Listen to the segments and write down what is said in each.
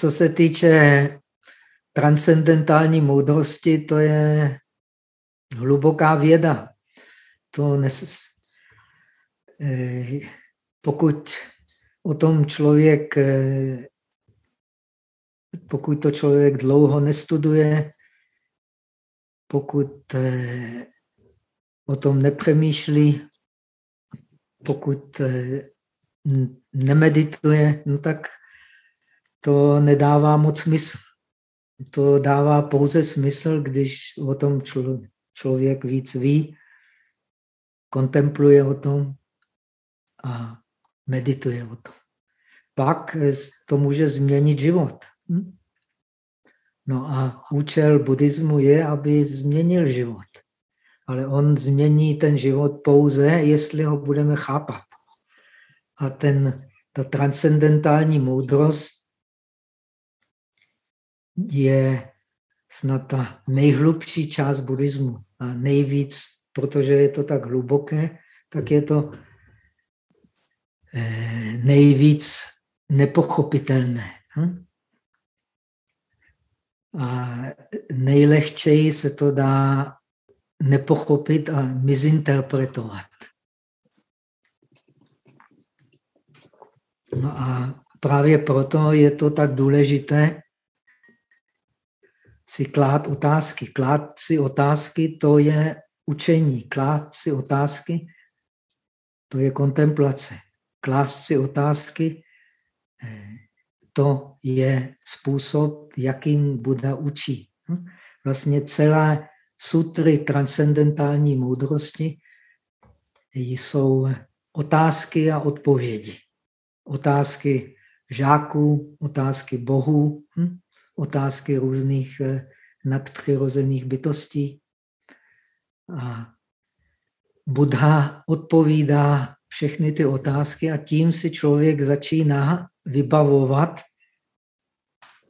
co se týče transcendentální moudrosti, to je hluboká věda. To nes... Eh, pokud o tom člověk, eh, pokud to člověk dlouho nestuduje, pokud eh, o tom nepřemýšlí, pokud nemedituje, no tak to nedává moc smysl. To dává pouze smysl, když o tom člověk víc ví, kontempluje o tom a medituje o tom. Pak to může změnit život. Hm? No a účel buddhismu je, aby změnil život. Ale on změní ten život pouze, jestli ho budeme chápat. A ten, ta transcendentální moudrost je snad ta nejhlubší část buddhismu a nejvíc, protože je to tak hluboké, tak je to eh, nejvíc nepochopitelné. Hm? A nejlehčeji se to dá nepochopit a mizinterpretovat. No a právě proto je to tak důležité si klát otázky. Klát si otázky, to je učení. Klát si otázky, to je kontemplace. Klást si otázky, eh, to je způsob, jakým Buddha učí. Hm? Vlastně celé sutry transcendentální moudrosti jsou otázky a odpovědi. Otázky žáků, otázky bohů, hm? Otázky různých eh, nadpřirozených bytostí. A Buddha odpovídá všechny ty otázky a tím si člověk začíná vybavovat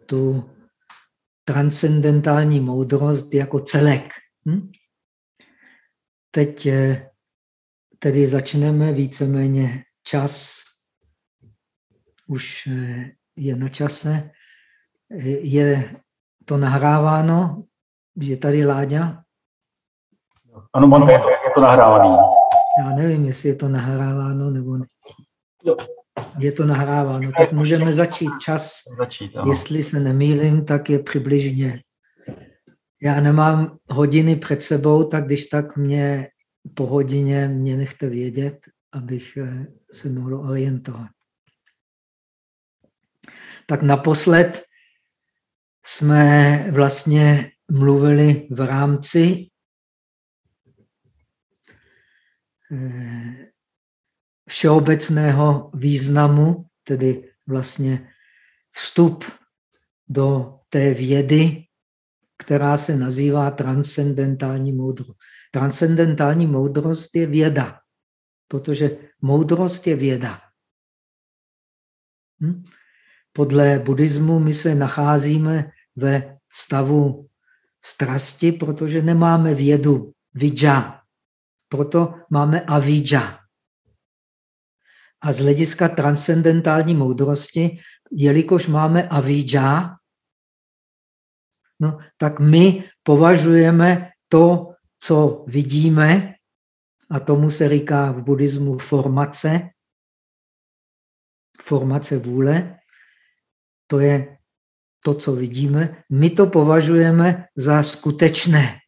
tu transcendentální moudrost jako celek. Hm? Teď eh, tedy začneme víceméně čas, už eh, je na čase je to nahráváno? Je tady Láďa? Ano, ano, je to nahrávaný. Já nevím, jestli je to nahráváno nebo ne. Je to nahráváno, tak můžeme začít čas. Začít, Jestli se nemýlím, tak je přibližně. Já nemám hodiny před sebou, tak když tak mě po hodině mě nechte vědět, abych eh, se mohl orientovat. Tak naposled jsme vlastně mluvili v rámci eh, všeobecného významu, tedy vlastně vstup do té vědy, která se nazývá transcendentální moudrost. Transcendentální moudrost je věda, protože moudrost je věda. Hm? Podle buddhismu my se nacházíme ve stavu strasti, protože nemáme vědu vidža. Proto máme avidža. A z hlediska transcendentální moudrosti, jelikož máme avidža, no, tak my považujeme to, co vidíme, a tomu se říká v buddhismu formace, formace vůle, to je to, co vidíme, my to považujeme za skutečné.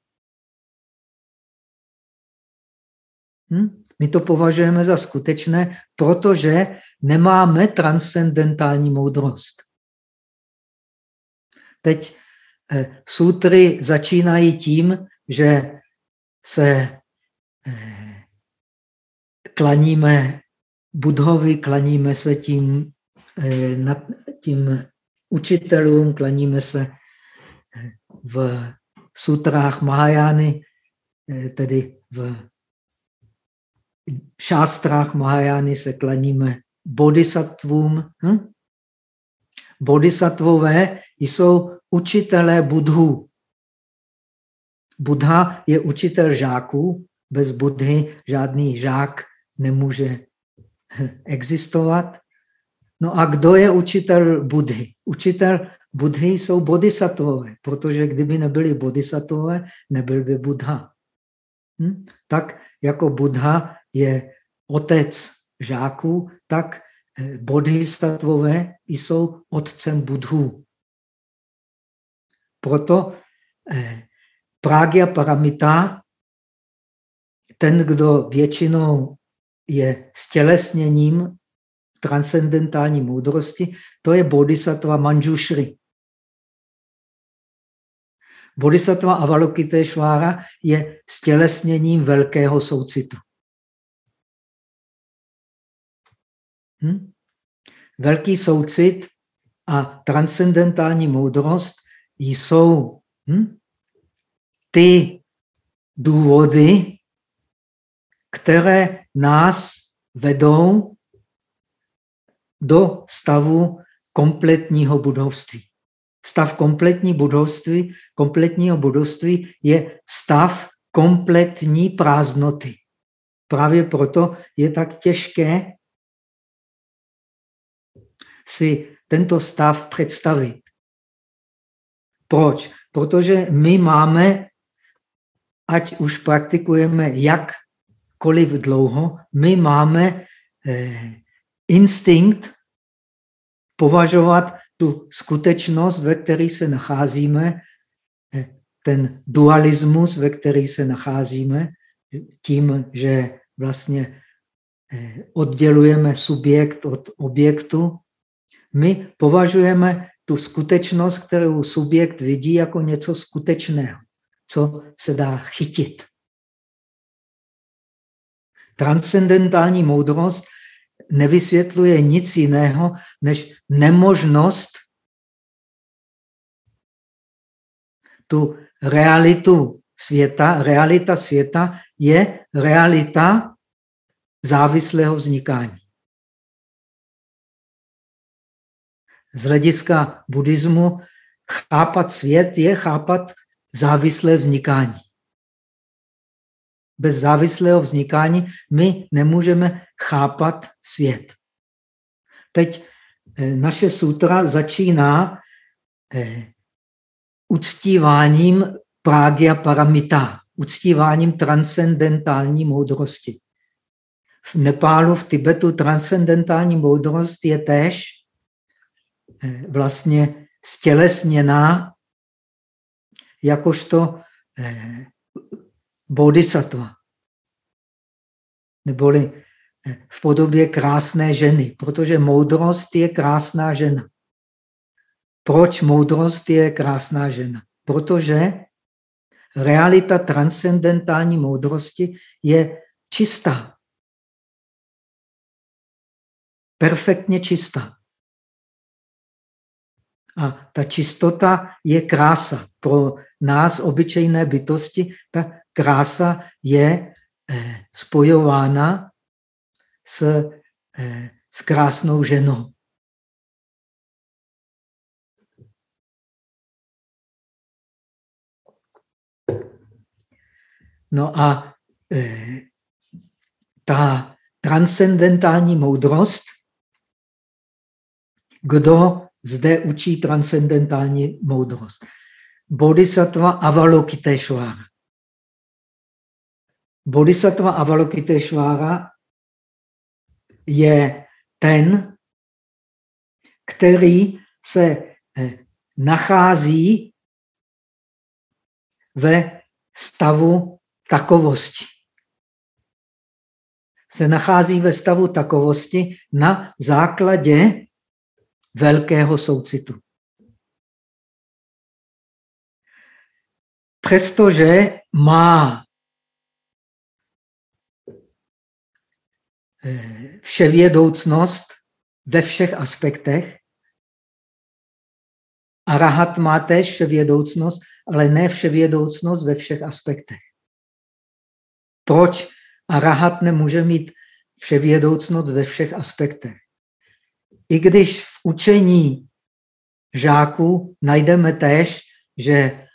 Hm? My to považujeme za skutečné, protože nemáme transcendentální moudrost. Teď eh, sutry začínají tím, že se eh, klaníme Budhovi, klaníme se tím, eh, nad, tím učitelům, klaníme se v sutrách Mahajány, tedy v šástrách Mahajány se klaníme bodhisattvům. Hm? Bodhisattvové jsou učitelé budhů. Buddha je učitel žáků. Bez Budhy žádný žák nemůže existovat. No a kdo je učitel Budhy? Učitel Budhy jsou bodhisattvové, protože kdyby nebyli bodhisattvové, nebyl by Buddha. Hm? Tak jako Buddha je otec žáků, tak eh, bodhisattvové jsou otcem Budhů. Proto eh, Pragya Paramita, ten, kdo většinou je stělesněním transcendentální moudrosti, to je bodhisattva Manjushri. Bodhisattva Avalokiteshvara je stělesněním velkého soucitu. Hm? Velký soucit a transcendentální moudrost jsou hm? ty důvody, které nás vedou do stavu kompletního budovství. Stav kompletní budovství, kompletního budovství je stav kompletní prázdnoty. Právě proto je tak těžké si tento stav představit. Proč? Protože my máme, ať už praktikujeme jakkoliv dlouho, my máme eh, instinkt považovat tu skutečnost, ve které se nacházíme, eh, ten dualismus, ve který se nacházíme, tím, že vlastně eh, oddělujeme subjekt od objektu, my považujeme tu skutečnost, kterou subjekt vidí jako něco skutečného, co se dá chytit. Transcendentální moudrost nevysvětluje nic jiného, než nemožnost tu realitu světa, realita světa je realita závislého vznikání. Z hlediska buddhismu chápat svět je chápat závislé vznikání. Bez závislého vznikání my nemůžeme chápat svět. Teď eh, naše sutra začíná eh, uctíváním Pragya Paramita, uctíváním transcendentální moudrosti. V Nepálu, v Tibetu transcendentální moudrost je též eh, vlastně stělesněná jakožto bodhisattva. Neboli eh, v podobě krásné ženy, protože moudrost je krásná žena. Proč moudrost je krásná žena? Protože realita transcendentální moudrosti je čistá. Perfektně čistá. A ta čistota je krása. Pro nás, obyčejné bytosti, ta krása je eh, spojována s, eh, s krásnou ženou. No a eh, ta transcendentální moudrost, kdo zde učí transcendentální moudrost? Bodhisattva Avalokiteshvara. Bodhisattva Avalokiteshvara je ten, který se eh, nachází ve stavu takovosti. Se nachází ve stavu takovosti na základě velkého soucitu. Přestože má vševědoucnost ve všech aspektech, a rahat má též vševědoucnost, ale ne vševědoucnost ve všech aspektech. Proč arahat nemůže mít vševědoucnost ve všech aspektech? I když v učení žáků najdeme též, že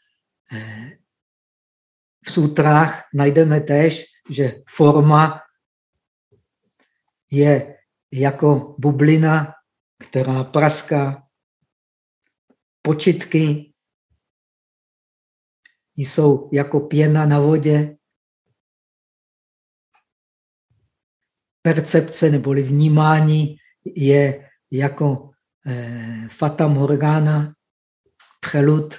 eh, v sutrách najdeme též, že forma je jako bublina která praská. Počitky jsou jako pěna na vodě. Percepce neboli vnímání je jako eh, fata morgana, přelud.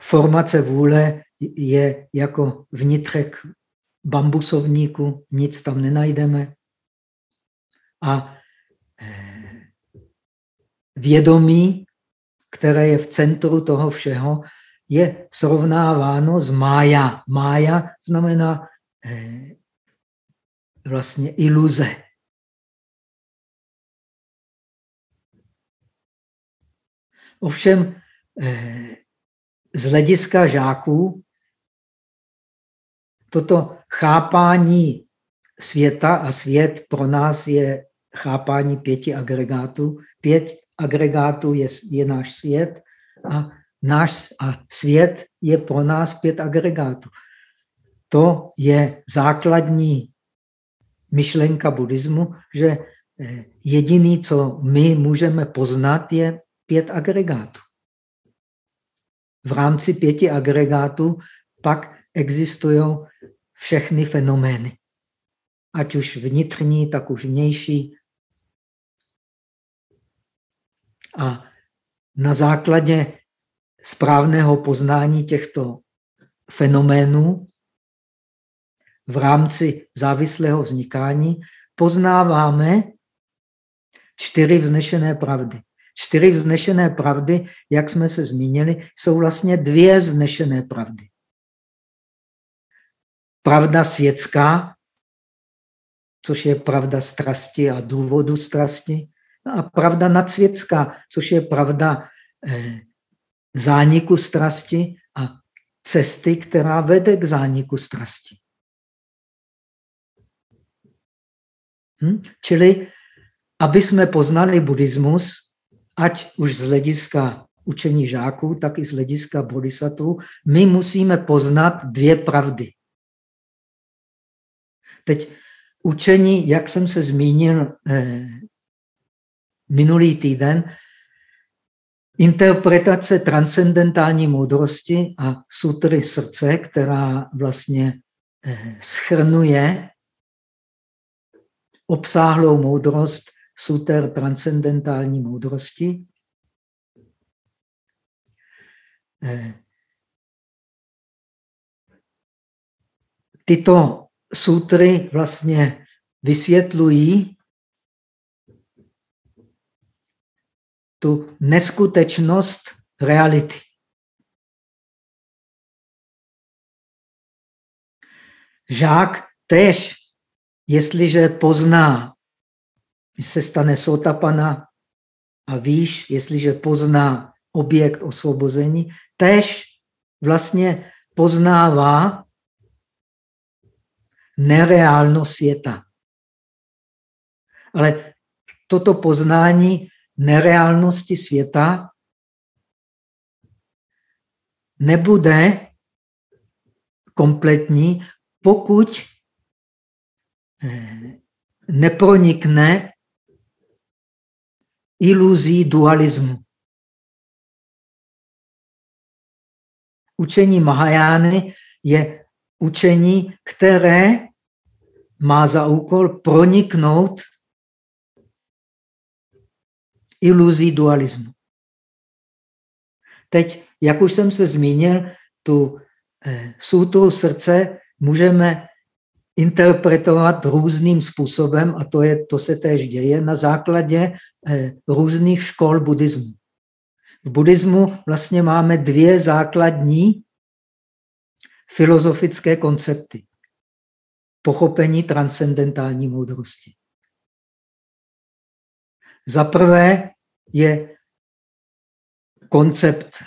Formace vůle je jako vnitřek bambusovníku, nic tam nenajdeme. A eh, vědomí, které je v centru toho všeho, je srovnáváno s mája. Mája znamená eh, vlastně iluze. Ovšem, eh, z hlediska žáků toto chápání světa a svět pro nás je chápání pěti agregátů. Pět agregátů je, je náš svět a náš a svět je pro nás pět agregátů. To je základní myšlenka buddhismu, že eh, jediný, co my můžeme poznat, je pět agregátů. V rámci pěti agregátů pak existují všechny fenomény. Ať už vnitřní, tak už vnější. A na základě správného poznání těchto fenoménů v rámci závislého vznikání poznáváme čtyři vznešené pravdy. Čtyři vznešené pravdy, jak jsme se zmínili, jsou vlastně dvě vznešené pravdy. Pravda světská, což je pravda strasti a důvodu strasti, no a pravda nadsvětská, což je pravda eh, zániku strasti a cesty, která vede k zániku strasti. Hm? Čili, aby jsme poznali buddhismus, ať už z hlediska učení žáků, tak i z hlediska bodhisattvů, my musíme poznat dvě pravdy. Teď učení, jak jsem se zmínil eh, minulý týden, interpretace transcendentální moudrosti a sutry srdce, která vlastně eh, schrnuje obsáhlou moudrost suter transcendentální moudrosti. Eh, tyto sutry vlastně vysvětlují tu neskutečnost reality. Žák tež, jestliže pozná, se stane sotapana a víš, jestliže pozná objekt osvobození, tež vlastně poznává nereálnost světa. Ale toto poznání nereálnosti světa nebude kompletní, pokud eh, nepronikne iluzí dualismu. Učení Mahajány je učení, které má za úkol proniknout iluzí dualismu. Teď, jak už jsem se zmínil, tu eh, sutru srdce můžeme interpretovat různým způsobem a to, je, to se též děje na základě eh, různých škol buddhismu. V buddhismu vlastně máme dvě základní filozofické koncepty. Pochopení transcendentální moudrosti. Za prvé je koncept,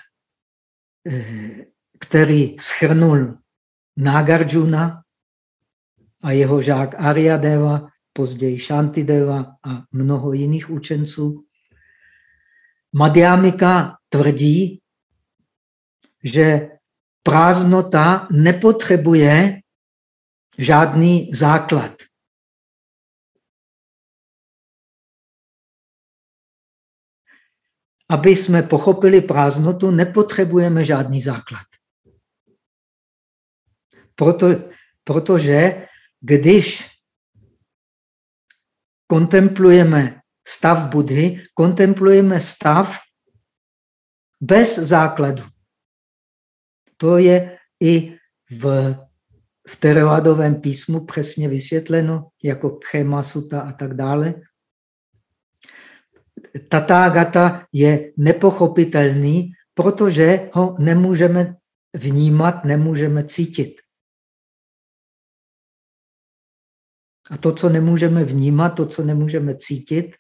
eh, který schrnul Nagarjuna a jeho žák Aryadeva, později Shantideva a mnoho jiných učenců. Madhyamika tvrdí, že prázdnota nepotřebuje žádný základ. Aby jsme pochopili prázdnotu, nepotřebujeme žádný základ. Proto, protože když kontemplujeme stav Budhy, kontemplujeme stav bez základu. To je i v v Theravadovém písmu přesně vysvětleno, jako Khema Sutta a tak dále. Tatágata je nepochopitelný, protože ho nemůžeme vnímat, nemůžeme cítit. A to, co nemůžeme vnímat, to, co nemůžeme cítit,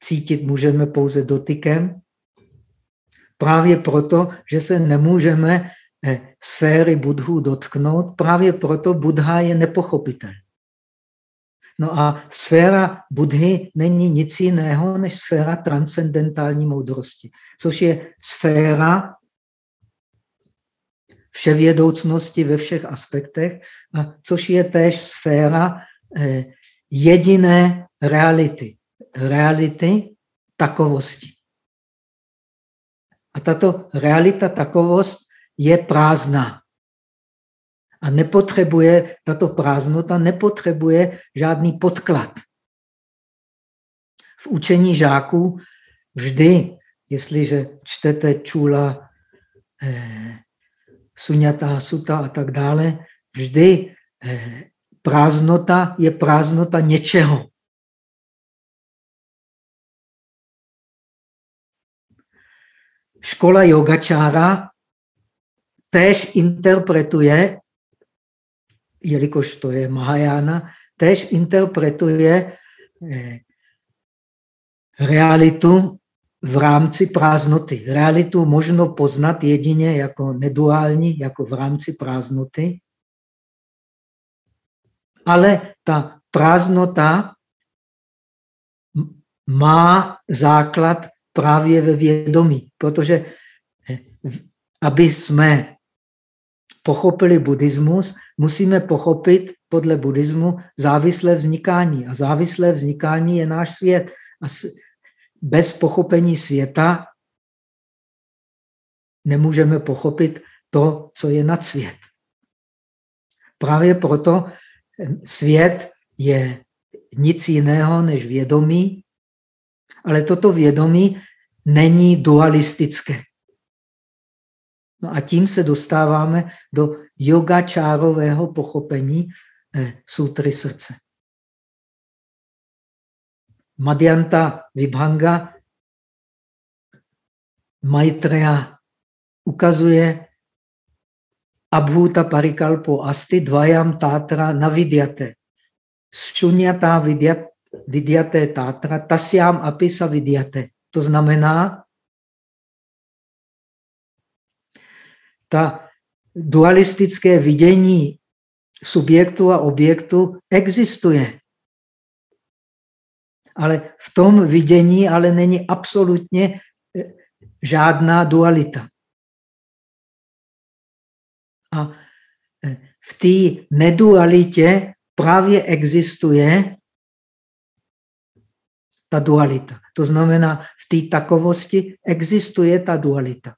cítit můžeme pouze dotykem, právě proto, že se nemůžeme sféry budhů dotknout, právě proto Buddha je nepochopitel. No a sféra Budhy není nic jiného než sféra transcendentální moudrosti, což je sféra vševědoucnosti ve všech aspektech, a což je též sféra eh, jediné reality. Reality takovosti. A tato realita takovost je prázdná. A nepotřebuje, tato prázdnota nepotřebuje žádný podklad. V učení žáků vždy, jestliže čtete čula eh, suňatá, suta a tak dále, vždy eh, prázdnota je prázdnota něčeho. Škola yogačára též interpretuje, jelikož to je Mahajana, též interpretuje eh, realitu v rámci prázdnoty. Realitu možno poznat jedině jako neduální, jako v rámci prázdnoty. Ale ta prázdnota má základ právě ve vědomí, protože eh, aby jsme pochopili buddhismus, musíme pochopit podle buddhismu závislé vznikání. A závislé vznikání je náš svět. A bez pochopení světa nemůžeme pochopit to, co je nad svět. Právě proto svět je nic jiného než vědomí, ale toto vědomí není dualistické. No a tím se dostáváme do yogačárového pochopení eh, sutry srdce. Madhyanta Vibhanga Maitreya ukazuje Abhuta parikalpo asti dvajam tátra navidyate. Šunyata vidyate tátra tasyam apisa vidyate. To znamená, ta dualistické vidění subjektu a objektu existuje ale v tom vidění ale není absolutně eh, žádná dualita. A eh, v té nedualitě právě existuje ta dualita. To znamená, v té takovosti existuje ta dualita.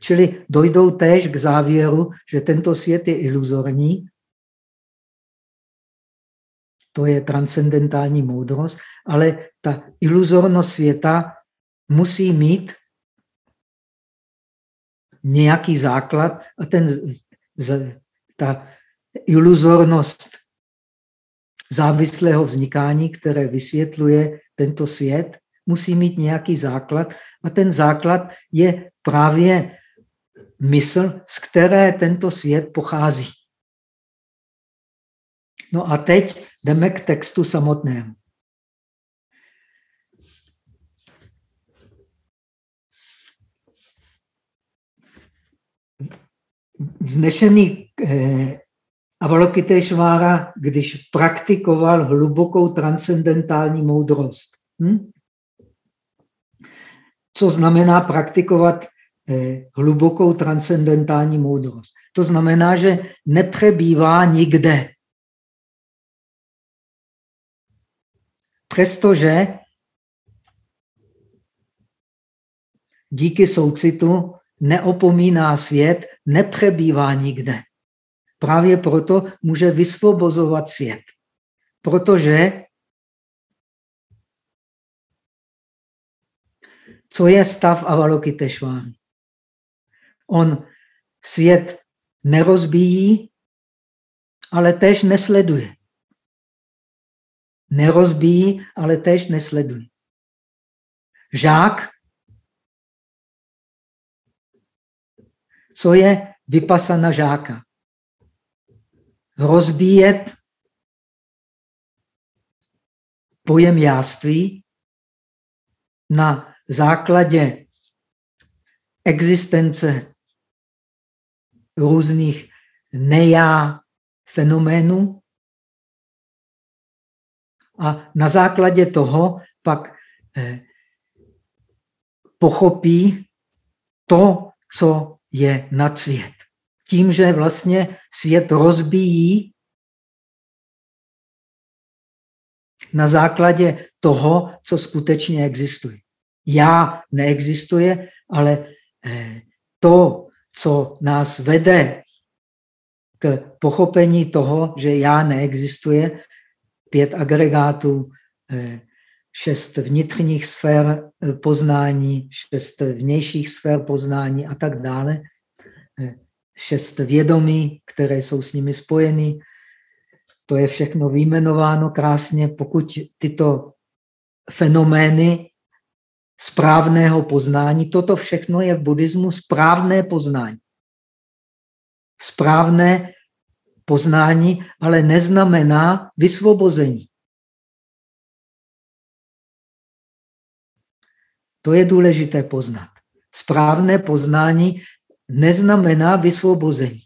Čili dojdou též k závěru, že tento svět je iluzorní. To je transcendentální moudrost, ale ta iluzornost světa musí mít nějaký základ a ten, ta iluzornost závislého vznikání, které vysvětluje tento svět, musí mít nějaký základ a ten základ je právě mysl, z které tento svět pochází. No a teď jdeme k textu samotnému. Vznešený eh, když praktikoval hlubokou transcendentální moudrost. Hm? Co znamená praktikovat hlubokou transcendentální moudrost? To znamená, že nepřebývá nikde. Přestože díky soucitu neopomíná svět, nepřebývá nikde. Právě proto může vysvobozovat svět. Protože co je stav Avalokiteshvány? On svět nerozbíjí, ale tež nesleduje. Nerozbíjí, ale tež nesleduje. Žák, co je vypasana žáka? Rozbíjet pojem jáství na základě existence různých nejá fenoménů a na základě toho pak eh, pochopí to, co je nad svět. Tím, že vlastně svět rozbíjí na základě toho, co skutečně existuje. Já neexistuje, ale eh, to, co nás vede k pochopení toho, že já neexistuje, pět agregátů, eh, šest vnitřních sfér eh, poznání, šest vnějších sfér poznání a tak dále, šest vědomí, které jsou s nimi spojeny. To je všechno vyjmenováno krásně. Pokud tyto fenomény správného poznání. Toto všechno je v buddhismu správné poznání. Správné poznání ale neznamená vysvobození. To je důležité poznat. Správné poznání neznamená vysvobození.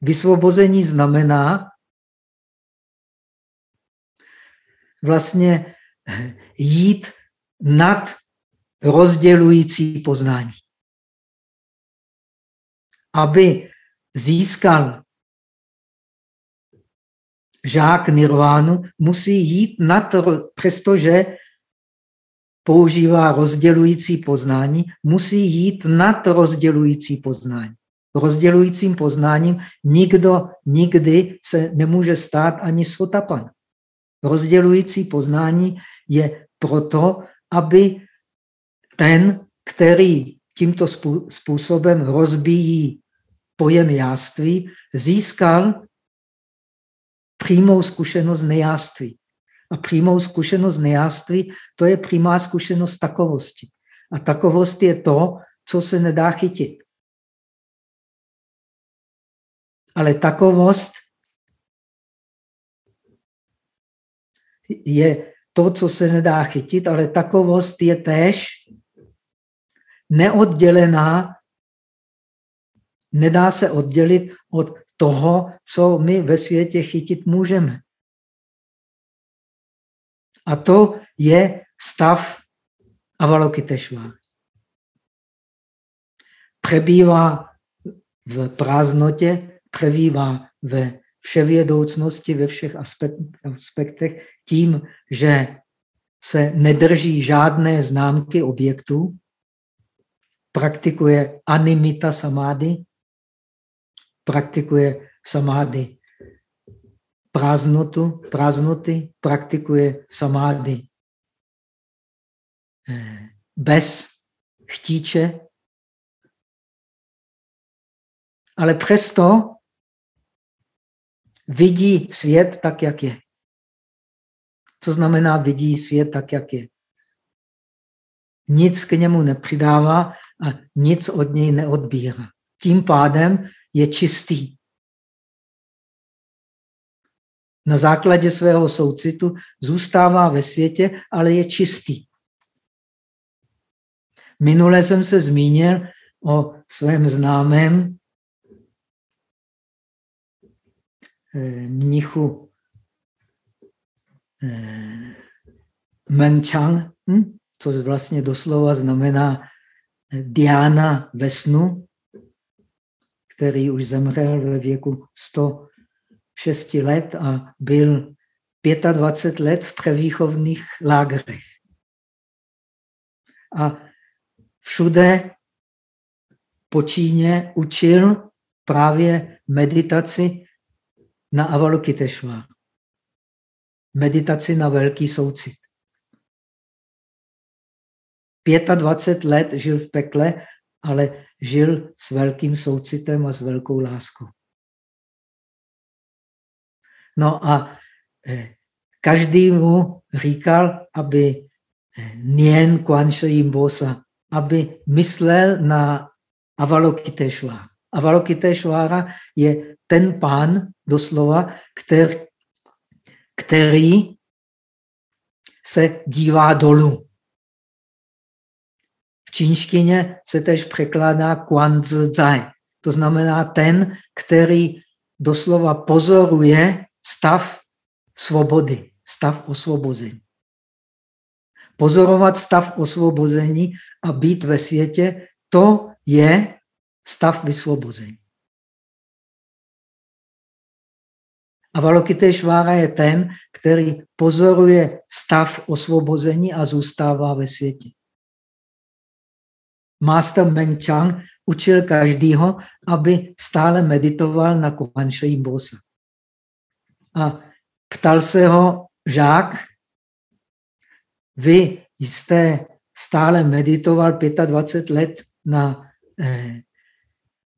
Vysvobození znamená vlastně jít nad rozdělující poznání. Aby získal žák nirvánu, musí jít nad, přestože používá rozdělující poznání, musí jít nad rozdělující poznání. Rozdělujícím poznáním nikdo nikdy se nemůže stát ani sotapan. Rozdělující poznání je proto, aby ten, který tímto způsobem rozbíjí pojem jáství, získal přímou zkušenost nejáství. A přímou zkušenost nejáství, to je přímá zkušenost takovosti. A takovost je to, co se nedá chytit. Ale takovost je to, co se nedá chytit, ale takovost je též neoddělená, nedá se oddělit od toho, co my ve světě chytit můžeme. A to je stav Avalokiteshvara. Přebývá v prázdnotě, přebývá ve vševědoucnosti ve všech aspektech tím, že se nedrží žádné známky objektů, praktikuje animita samády, praktikuje samády prázdnotu, prázdnoty, praktikuje samády eh, bez chtíče, ale přesto vidí svět tak, jak je. Co znamená vidí svět tak, jak je? Nic k němu nepřidává a nic od něj neodbírá. Tím pádem je čistý. Na základě svého soucitu zůstává ve světě, ale je čistý. Minule jsem se zmínil o svém známém mnichu eh, Menchang, hm? což vlastně doslova znamená eh, Diana ve snu, který už zemřel ve věku 106 let a byl 25 let v prevýchovných lágrech. A všude po Číně učil právě meditaci na Avalokiteshvara. Meditaci na velký soucit. 25 let žil v pekle, ale žil s velkým soucitem a s velkou láskou. No a eh, každý mu říkal, aby eh, Nien Kwanše Bosa, aby myslel na Avalokiteshvara. Avalokiteshvara je ten pán, doslova, který, který se dívá dolů. V čínštině se tež překládá Kuan Zai. To znamená ten, který doslova pozoruje stav svobody, stav osvobození. Pozorovat stav osvobození a být ve světě, to je stav vysvobození. Avalokiteshvara je ten, který pozoruje stav osvobození a zůstává ve světě. Master Meng Chang učil každýho, aby stále meditoval na Kumanšeji Bosa. A ptal se ho žák, vy jste stále meditoval 25 let na, eh,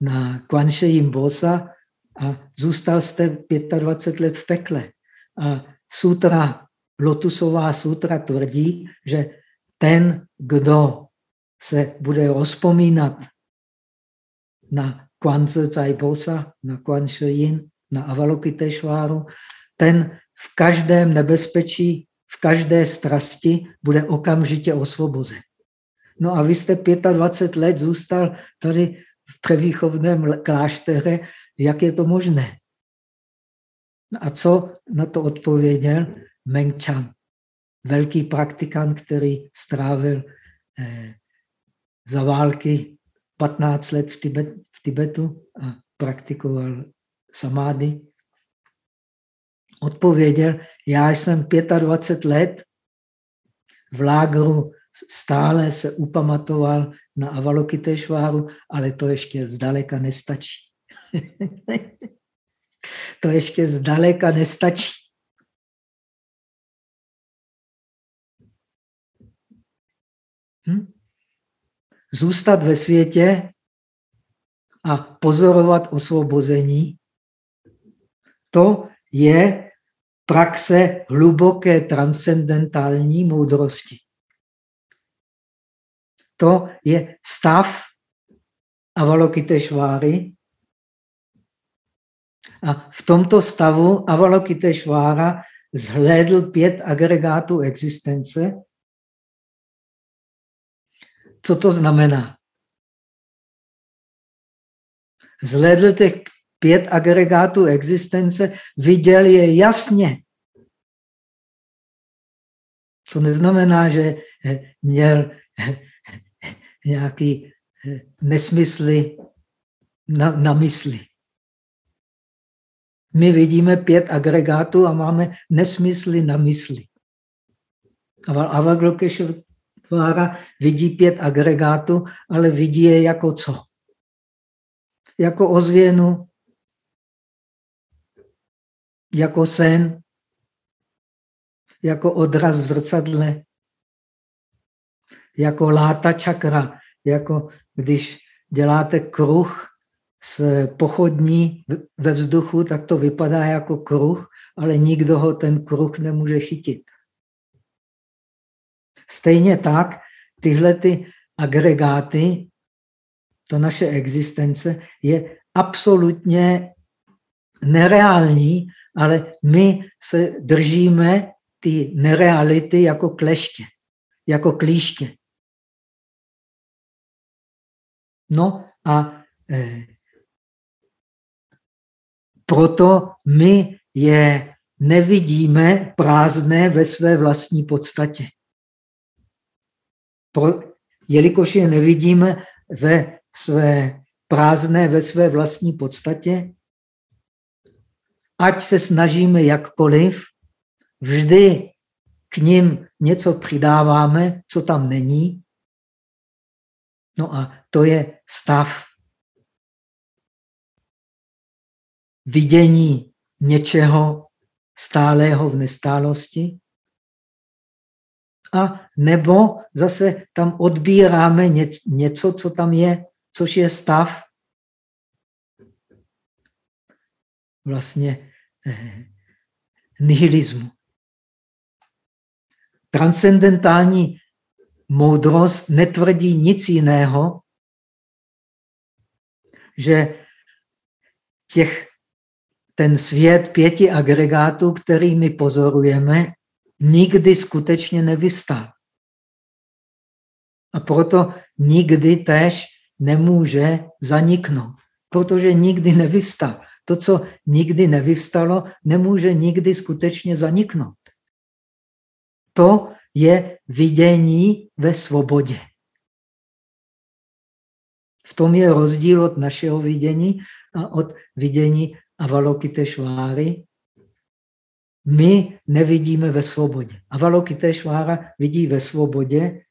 na Kwanšejím Bosa a zůstal jste 25 let v pekle. A sutra, Lotusová sutra tvrdí, že ten, kdo se bude rozpomínat na Kwanze Bosa, na Kwan Yin, na Avalokiteshváru, ten v každém nebezpečí, v každé strasti bude okamžitě osvobozen. No a vy jste 25 let zůstal tady v prevýchovném kláštere, jak je to možné? A co na to odpověděl Meng Chan, velký praktikant, který strávil eh, za války 15 let v, Tibet, v Tibetu a praktikoval samády. Odpověděl, já jsem 25 let v lágru stále se upamatoval na Avalokiteshváru, ale to ještě zdaleka nestačí. to ještě zdaleka nestačí. Hm? Zůstat ve světě a pozorovat osvobození, to je praxe hluboké transcendentální moudrosti. To je stav Avalokiteshváry, a v tomto stavu Avalokiteshvára zhlédl pět agregátů existence. Co to znamená? Zhlédl těch pět agregátů existence, viděl je jasně. To neznamená, že měl nějaký nesmysly na, na mysli. My vidíme pět agregátů a máme nesmysly na mysli. Avaglokeshvara vidí pět agregátů, ale vidí je jako co? Jako ozvěnu, jako sen, jako odraz v zrcadle, jako láta čakra, jako když děláte kruh z pochodní ve vzduchu, tak to vypadá jako kruh, ale nikdo ho ten kruh nemůže chytit. Stejně tak tyhle ty agregáty, to naše existence je absolutně nereální, ale my se držíme ty nereality jako kleště, jako klíště. No a eh, proto my je nevidíme prázdné ve své vlastní podstatě. Pro, jelikož je nevidíme ve své prázdné ve své vlastní podstatě, ať se snažíme jakkoliv, vždy k ním něco přidáváme, co tam není. No a to je stav vidění něčeho stálého v nestálosti, a nebo zase tam odbíráme něco, co tam je, což je stav vlastně eh, nihilismu. Transcendentální moudrost netvrdí nic jiného, že těch, ten svět pěti agregátů, který my pozorujeme, nikdy skutečně nevystál. A proto nikdy tež nemůže zaniknout, protože nikdy nevystál. To, co nikdy nevystalo, nemůže nikdy skutečně zaniknout. To je vidění ve svobodě. V tom je rozdíl od našeho vidění a od vidění Avalokiteshváry. My nevidíme ve svobodě. Avalokiteshvára vidí ve svobodě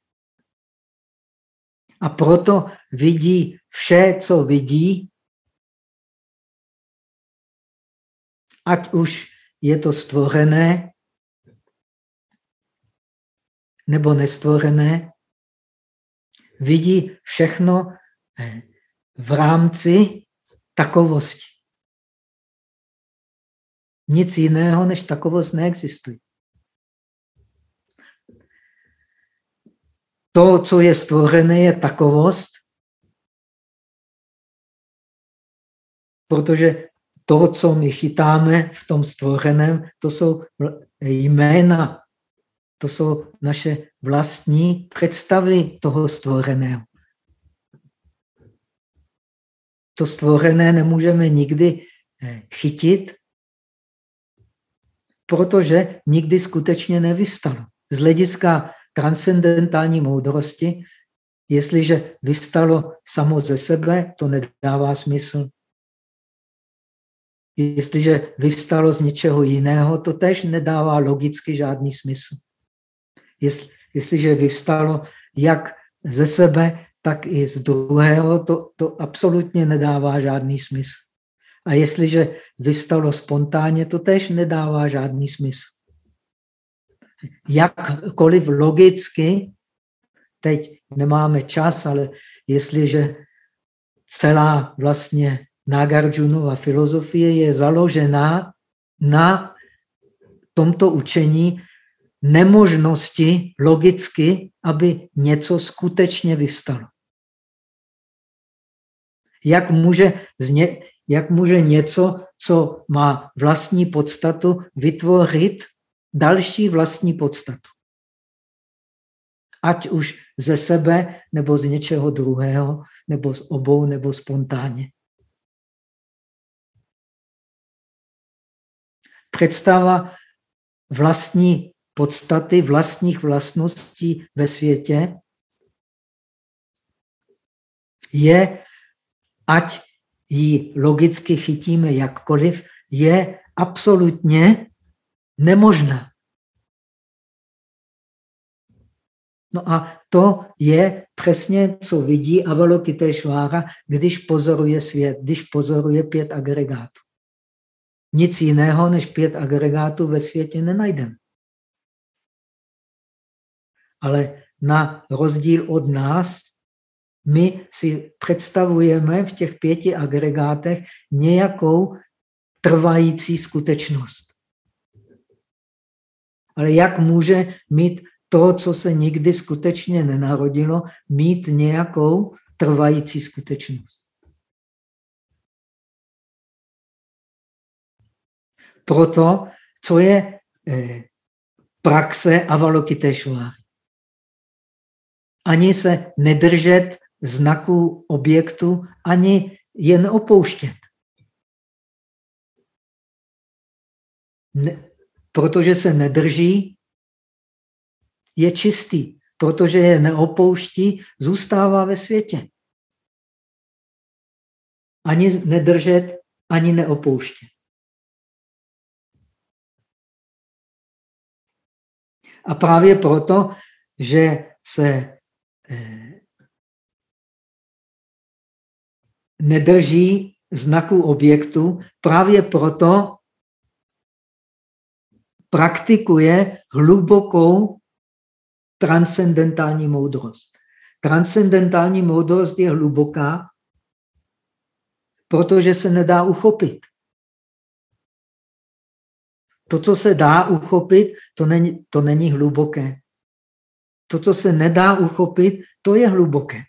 a proto vidí vše, co vidí, ať už je to stvořené nebo nestvořené, vidí všechno v rámci takovosti. Nic jiného než takovost neexistuje. To, co je stvořené, je takovost, protože to, co my chytáme v tom stvořeném, to jsou jména, to jsou naše vlastní představy toho stvořeného. To stvořené nemůžeme nikdy eh, chytit, protože nikdy skutečně nevystalo. Z hlediska transcendentální moudrosti, jestliže vystalo samo ze sebe, to nedává smysl. Jestliže vyvstalo z něčeho jiného, to tež nedává logicky žádný smysl. Jestli, jestliže vyvstalo jak ze sebe, tak i z druhého, to, to absolutně nedává žádný smysl. A jestliže vystalo spontánně, to tež nedává žádný smysl. Jakkoliv logicky, teď nemáme čas, ale jestliže celá vlastně Nagarjunova filozofie je založená na tomto učení nemožnosti logicky, aby něco skutečně vystalo. Jak může, jak může něco, co má vlastní podstatu, vytvořit další vlastní podstatu? Ať už ze sebe, nebo z něčeho druhého, nebo z obou, nebo spontánně. Představa vlastní podstaty, vlastních vlastností ve světě je, ať ji logicky chytíme jakkoliv, je absolutně nemožná. No a to je přesně, co vidí Avalokiteshvara, když pozoruje svět, když pozoruje pět agregátů. Nic jiného než pět agregátů ve světě nenajdeme. Ale na rozdíl od nás, my si představujeme v těch pěti agregátech nějakou trvající skutečnost. Ale jak může mít to, co se nikdy skutečně nenarodilo, mít nějakou trvající skutečnost? Proto, co je eh, praxe Avalokiteshváry. Ani se nedržet znaků objektu, ani je neopouštět. Ne, protože se nedrží, je čistý. Protože je neopouští, zůstává ve světě. Ani nedržet, ani neopouštět. A právě proto, že se eh, nedrží znaku objektu, právě proto praktikuje hlubokou transcendentální moudrost. Transcendentální moudrost je hluboká, protože se nedá uchopit. To, co se dá uchopit, to není, to není hluboké. To, co se nedá uchopit, to je hluboké.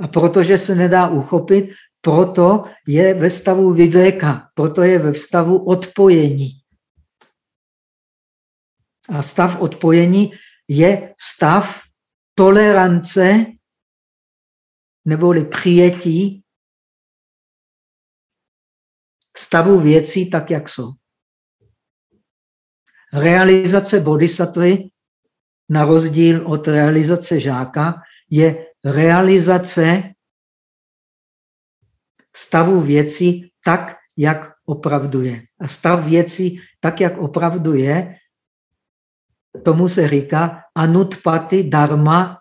A protože se nedá uchopit, proto je ve stavu vyvéka, proto je ve stavu odpojení. A stav odpojení je stav tolerance neboli přijetí stavu věcí tak, jak jsou. Realizace bodhisattvy, na rozdíl od realizace žáka, je realizace stavu věcí tak, jak opravdu je. A stav věcí tak, jak opravdu je, tomu se říká anutpati dharma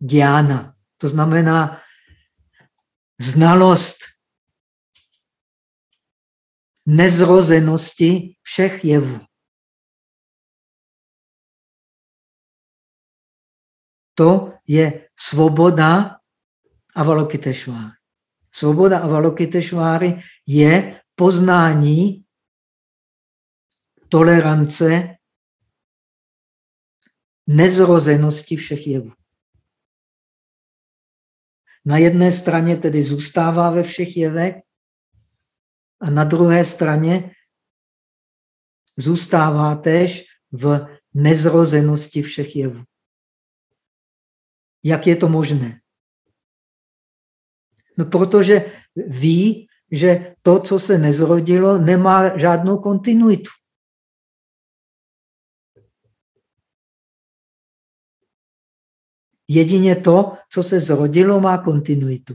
dhyana. To znamená znalost nezrozenosti všech jevů. To je svoboda Avalokiteshváry. Svoboda Avalokiteshváry je poznání tolerance nezrozenosti všech jevů. Na jedné straně tedy zůstává ve všech jevech a na druhé straně zůstává též v nezrozenosti všech jevů. Jak je to možné? No protože ví, že to, co se nezrodilo, nemá žádnou kontinuitu. Jedině to, co se zrodilo, má kontinuitu.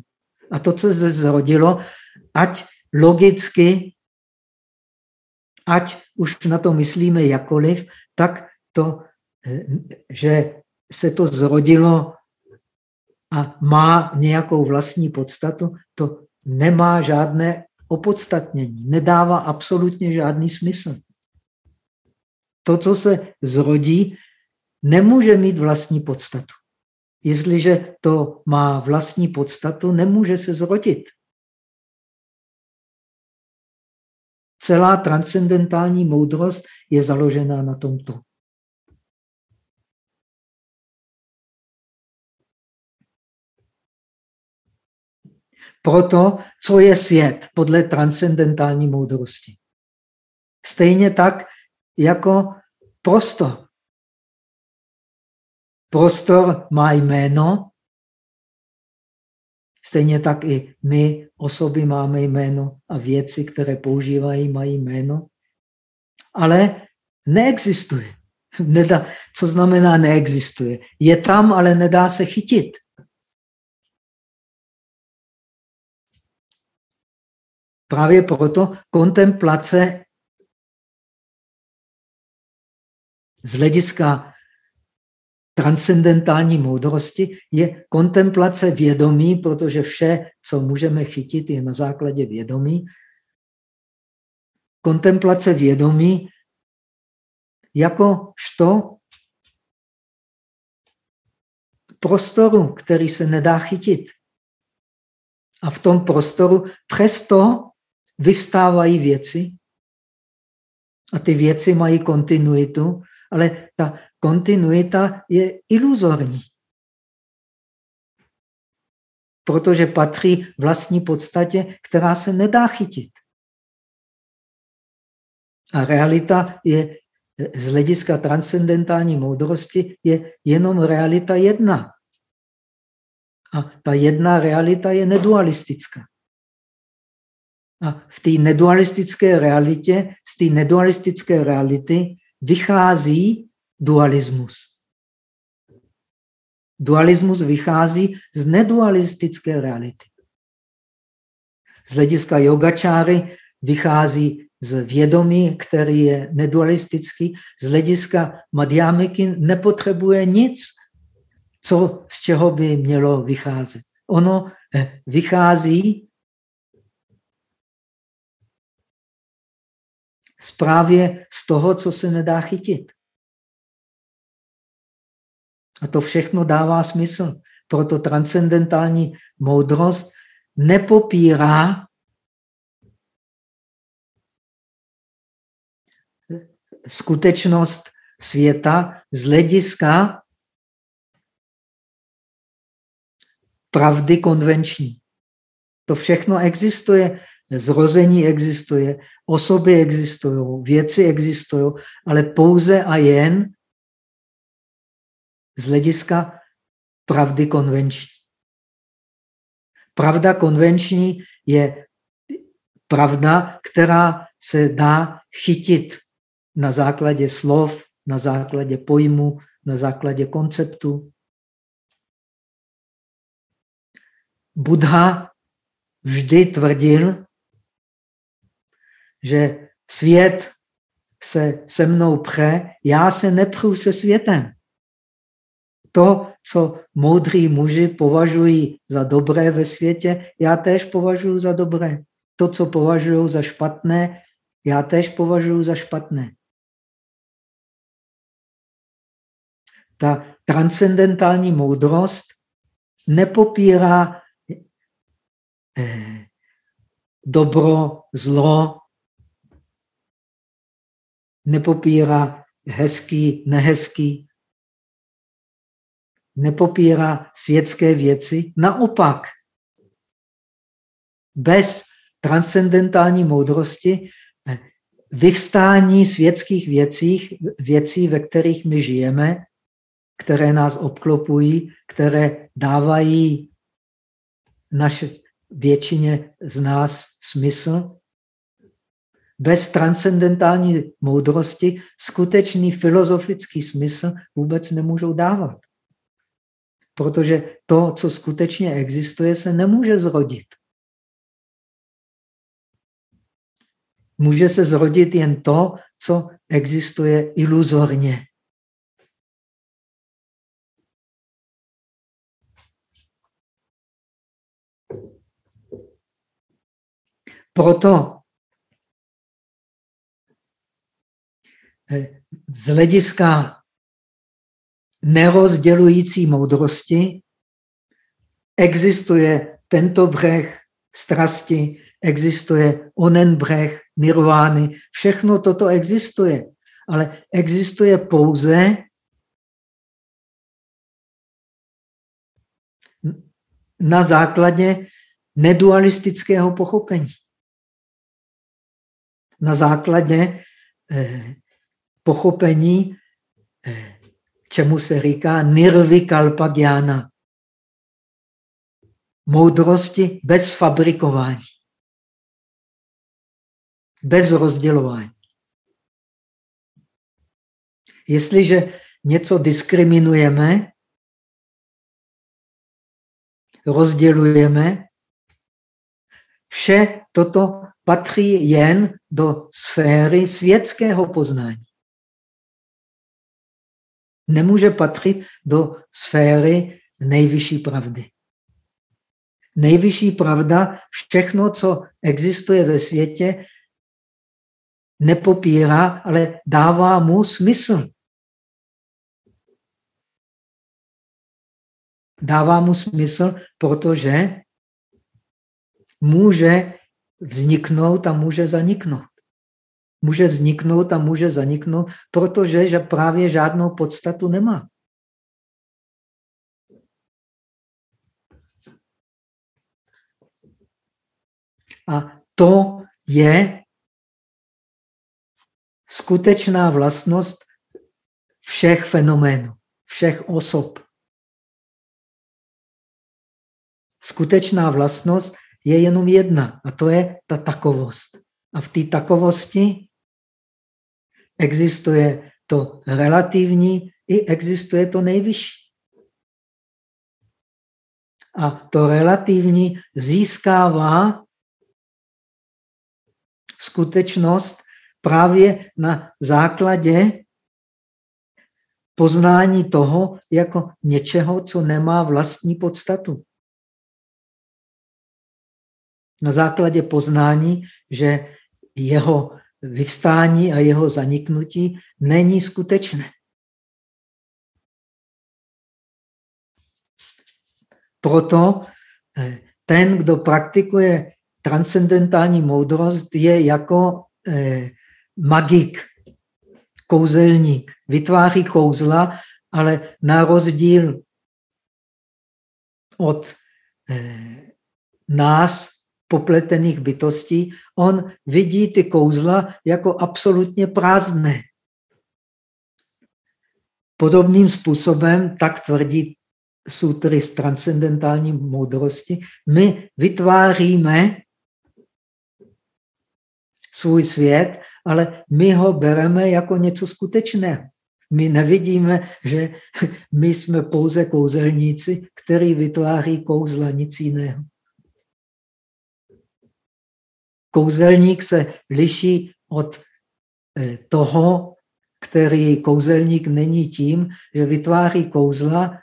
A to, co se zrodilo, ať logicky, ať už na to myslíme jakoliv, tak to, že se to zrodilo a má nějakou vlastní podstatu, to nemá žádné opodstatnění, nedává absolutně žádný smysl. To, co se zrodí, nemůže mít vlastní podstatu. Jestliže to má vlastní podstatu, nemůže se zrodit. Celá transcendentální moudrost je založená na tomto. Proto, co je svět podle transcendentální moudrosti? Stejně tak jako prostor. Prostor má jméno, stejně tak i my, osoby, máme jméno a věci, které používají, mají jméno, ale neexistuje. Nedá, co znamená neexistuje? Je tam, ale nedá se chytit. Právě proto kontemplace z hlediska transcendentální moudrosti je kontemplace vědomí, protože vše, co můžeme chytit, je na základě vědomí. Kontemplace vědomí jako što prostoru, který se nedá chytit. A v tom prostoru přesto vyvstávají věci a ty věci mají kontinuitu, ale ta kontinuita je iluzorní. Protože patří vlastní podstatě, která se nedá chytit. A realita je z hlediska transcendentální moudrosti je jenom realita jedna. A ta jedna realita je nedualistická. A v té nedualistické realitě, z té nedualistické reality vychází dualismus. Dualismus vychází z nedualistické reality. Z hlediska yogačáry vychází z vědomí, který je nedualistický. Z hlediska madhyamiky nepotřebuje nic, co, z čeho by mělo vycházet. ono eh, vychází právě z toho, co se nedá chytit. A to všechno dává smysl. Proto transcendentální moudrost nepopírá skutečnost světa z hlediska pravdy konvenční. To všechno existuje, zrození existuje, osoby existují, věci existují, ale pouze a jen z hlediska pravdy konvenční. Pravda konvenční je pravda, která se dá chytit na základě slov, na základě pojmu, na základě konceptu. Buddha vždy tvrdil, že svět se se mnou pře, já se nepřu se světem. To, co moudrý muži považují za dobré ve světě, já též považuji za dobré. To, co považuji za špatné, já též považuji za špatné. Ta transcendentální moudrost nepopírá eh, dobro, zlo, nepopírá hezký, nehezký, nepopírá světské věci. Naopak, bez transcendentální moudrosti eh, vyvstání světských věcí, věcí, ve kterých my žijeme, které nás obklopují, které dávají naše většině z nás smysl. Bez transcendentální moudrosti skutečný filozofický smysl vůbec nemůžou dávat. Protože to, co skutečně existuje, se nemůže zrodit. Může se zrodit jen to, co existuje iluzorně. Proto z hlediska nerozdělující moudrosti existuje tento břeh strasti, existuje onen břeh nirvány, všechno toto existuje, ale existuje pouze na základě nedualistického pochopení. Na základě eh, pochopení, eh, čemu se říká nirvikalpa gyana. Moudrosti bez fabrikování. Bez rozdělování. Jestliže něco diskriminujeme, rozdělujeme, vše toto patří jen do sféry světského poznání. Nemůže patřit do sféry nejvyšší pravdy. Nejvyšší pravda, všechno, co existuje ve světě, nepopírá, ale dává mu smysl. Dává mu smysl, protože může vzniknout a může zaniknout. Může vzniknout a může zaniknout, protože že právě žádnou podstatu nemá. A to je skutečná vlastnost všech fenoménů, všech osob. Skutečná vlastnost je jenom jedna a to je ta takovost. A v té takovosti existuje to relativní i existuje to nejvyšší. A to relativní získává skutečnost právě na základě poznání toho jako něčeho, co nemá vlastní podstatu. Na základě poznání, že jeho vyvstání a jeho zaniknutí není skutečné. Proto eh, ten, kdo praktikuje transcendentální moudrost, je jako eh, magik, kouzelník. Vytváří kouzla, ale na rozdíl od eh, nás, popletených bytostí, on vidí ty kouzla jako absolutně prázdné. Podobným způsobem, tak tvrdí sutry z transcendentální moudrosti, my vytváříme svůj svět, ale my ho bereme jako něco skutečného. My nevidíme, že my jsme pouze kouzelníci, který vytváří kouzla, nic jiného. Kouzelník se liší od eh, toho, který kouzelník není tím, že vytváří kouzla,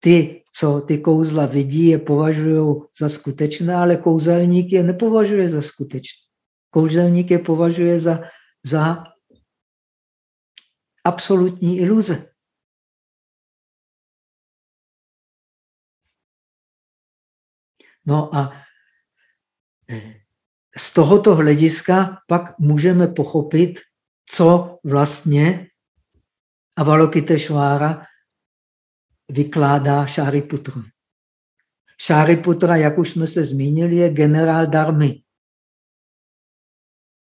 ty, co ty kouzla vidí, je považují za skutečné, ale kouzelník je nepovažuje za skutečné. Kouzelník je považuje za, za absolutní iluze. No a eh, z tohoto hlediska pak můžeme pochopit, co vlastně Avalokiteshvara vykládá Šáriputra. Šáriputra, jak už jsme se zmínili, je generál darmy.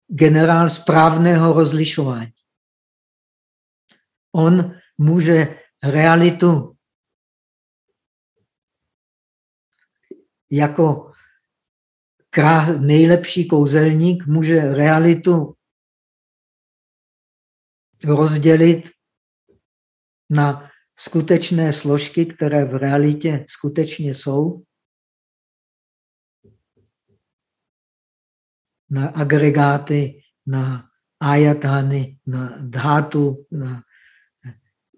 Generál správného rozlišování. On může realitu jako nejlepší kouzelník může realitu rozdělit na skutečné složky, které v realitě skutečně jsou, na agregáty, na ajatány, na dhátu, na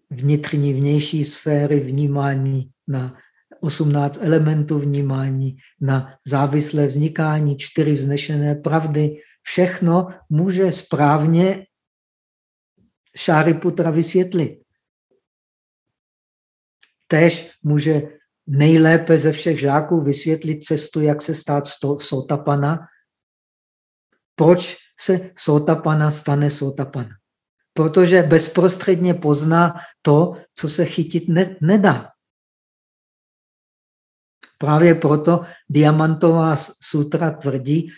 vnitřní, vnější sféry vnímání, na 18 elementů vnímání, na závislé vznikání, čtyři vznešené pravdy. Všechno může správně Šáriputra vysvětlit. Tež může nejlépe ze všech žáků vysvětlit cestu, jak se stát sotapana. Proč se sotapana stane sotapana? Protože bezprostředně pozná to, co se chytit ne nedá. Právě proto Diamantová sutra tvrdí,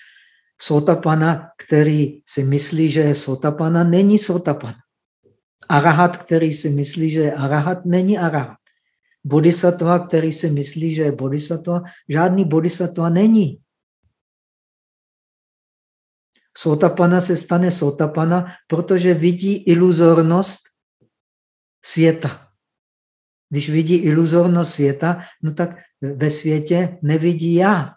Sotapana, který si myslí, že je Sotapana, není Sotapana. Arahat, který si myslí, že je Arahat, není Arahat. Bodhisattva, který si myslí, že je Bodhisattva, žádný Bodhisattva není. Sotapana se stane Sotapana, protože vidí iluzornost světa. Když vidí iluzornost světa, no tak ve světě nevidí já.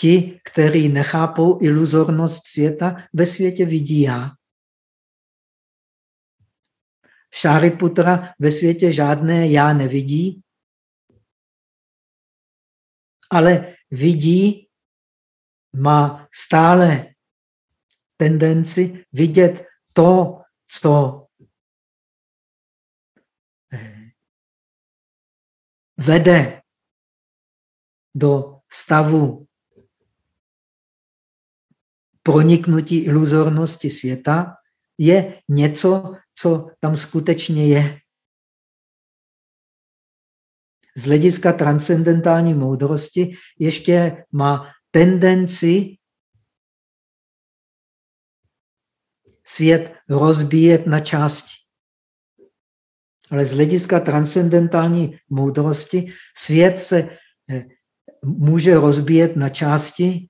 Ti, kteří nechápou iluzornost světa, ve světě vidí já. Šáriputra ve světě žádné já nevidí, ale vidí, má stále tendenci vidět to, co vede do stavu proniknutí iluzornosti světa, je něco, co tam skutečně je. Z hlediska transcendentální moudrosti ještě má tendenci svět rozbíjet na části. Ale z hlediska transcendentální moudrosti svět se eh, může rozbíjet na části,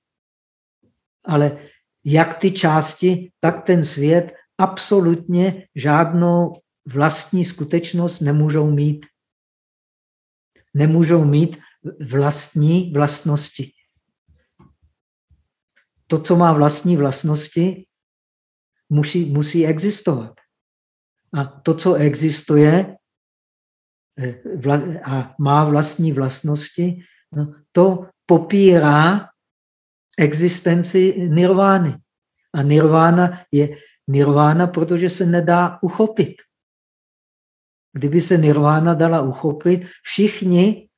ale jak ty části, tak ten svět absolutně žádnou vlastní skutečnost nemůžou mít. Nemůžou mít vlastní vlastnosti. To, co má vlastní vlastnosti, musí, musí existovat. A to, co existuje, eh, a má vlastní vlastnosti, no, to popírá existenci nirvány. A nirvána je nirvána, protože se nedá uchopit. Kdyby se nirvána dala uchopit, všichni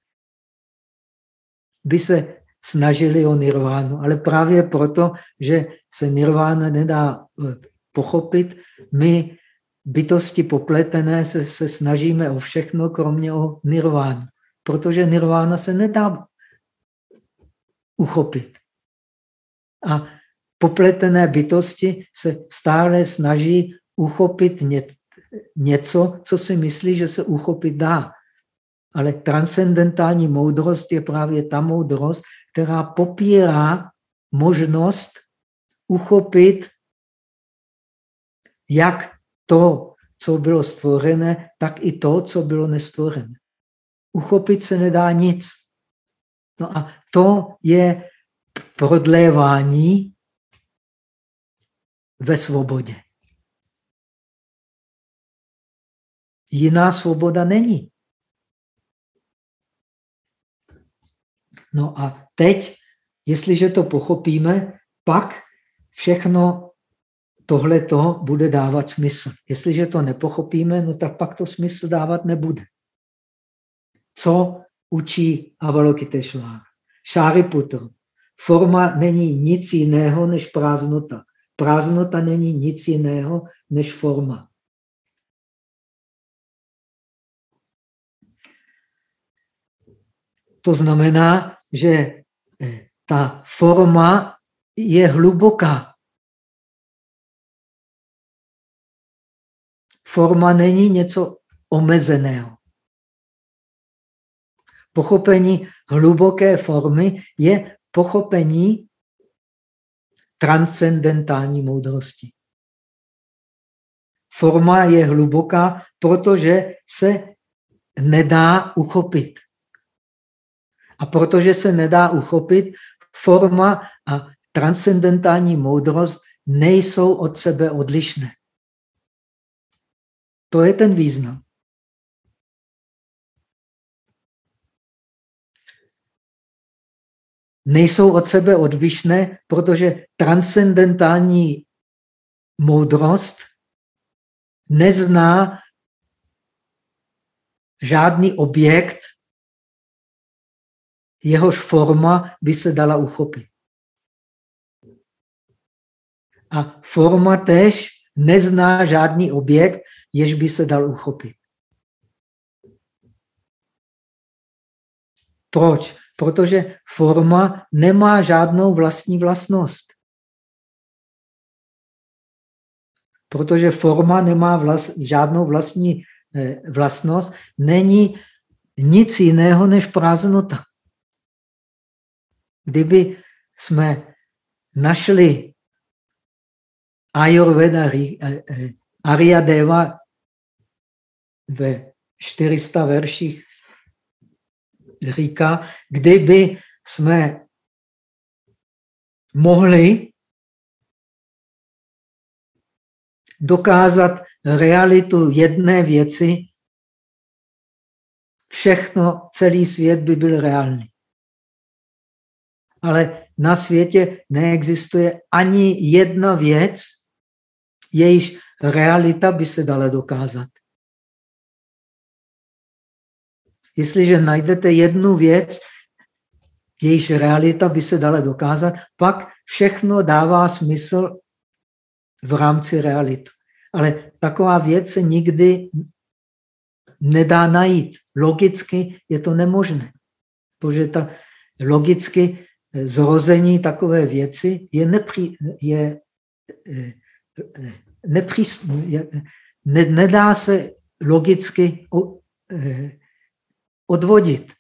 by se snažili o nirvánu. Ale právě proto, že se nirvána nedá eh, pochopit, my bytosti popletené se, se snažíme o všechno, kromě o nirvánu. Protože nirvána se nedá uchopit. A popletené bytosti se stále snaží uchopit něco, co si myslí, že se uchopit dá. Ale transcendentální moudrost je právě ta moudrost, která popírá možnost uchopit jak to, co bylo stvořené, tak i to, co bylo nestvořené. Uchopit se nedá nic. No a to je prodlévání ve svobodě. Jiná svoboda není. No a teď, jestliže to pochopíme, pak všechno tohleto bude dávat smysl. Jestliže to nepochopíme, no tak pak to smysl dávat nebude. Co učí Avalokiteshvara? Šáriputra. Forma není nic jiného než prázdnota. Prázdnota není nic jiného než forma. To znamená, že eh, ta forma je hluboká. Forma není něco omezeného. Pochopení hluboké formy je pochopení transcendentální moudrosti. Forma je hluboká, protože se nedá uchopit. A protože se nedá uchopit, forma a transcendentální moudrost nejsou od sebe odlišné. To je ten význam. nejsou od sebe odlišné, protože transcendentální moudrost nezná žádný objekt, jehož forma by se dala uchopit. A forma tež nezná žádný objekt, jež by se dal uchopit. Proč? protože forma nemá žádnou vlastní vlastnost. Protože forma nemá vlast, žádnou vlastní eh, vlastnost, není nic jiného než prázdnota. Kdyby jsme našli Ayurveda eh, eh, Arya Deva ve 400 verších říká, kdyby jsme mohli dokázat realitu jedné věci, všechno, celý svět by byl reálný. Ale na světě neexistuje ani jedna věc, jejíž realita by se dala dokázat. Jestliže najdete jednu věc, jejíž realita by se dala dokázat, pak všechno dává smysl v rámci realitu. Ale taková věc se nikdy nedá najít. Logicky je to nemožné. Protože ta logicky zrození takové věci je, nepří, je, nepří, je ne, nedá se logicky eh, odvodit.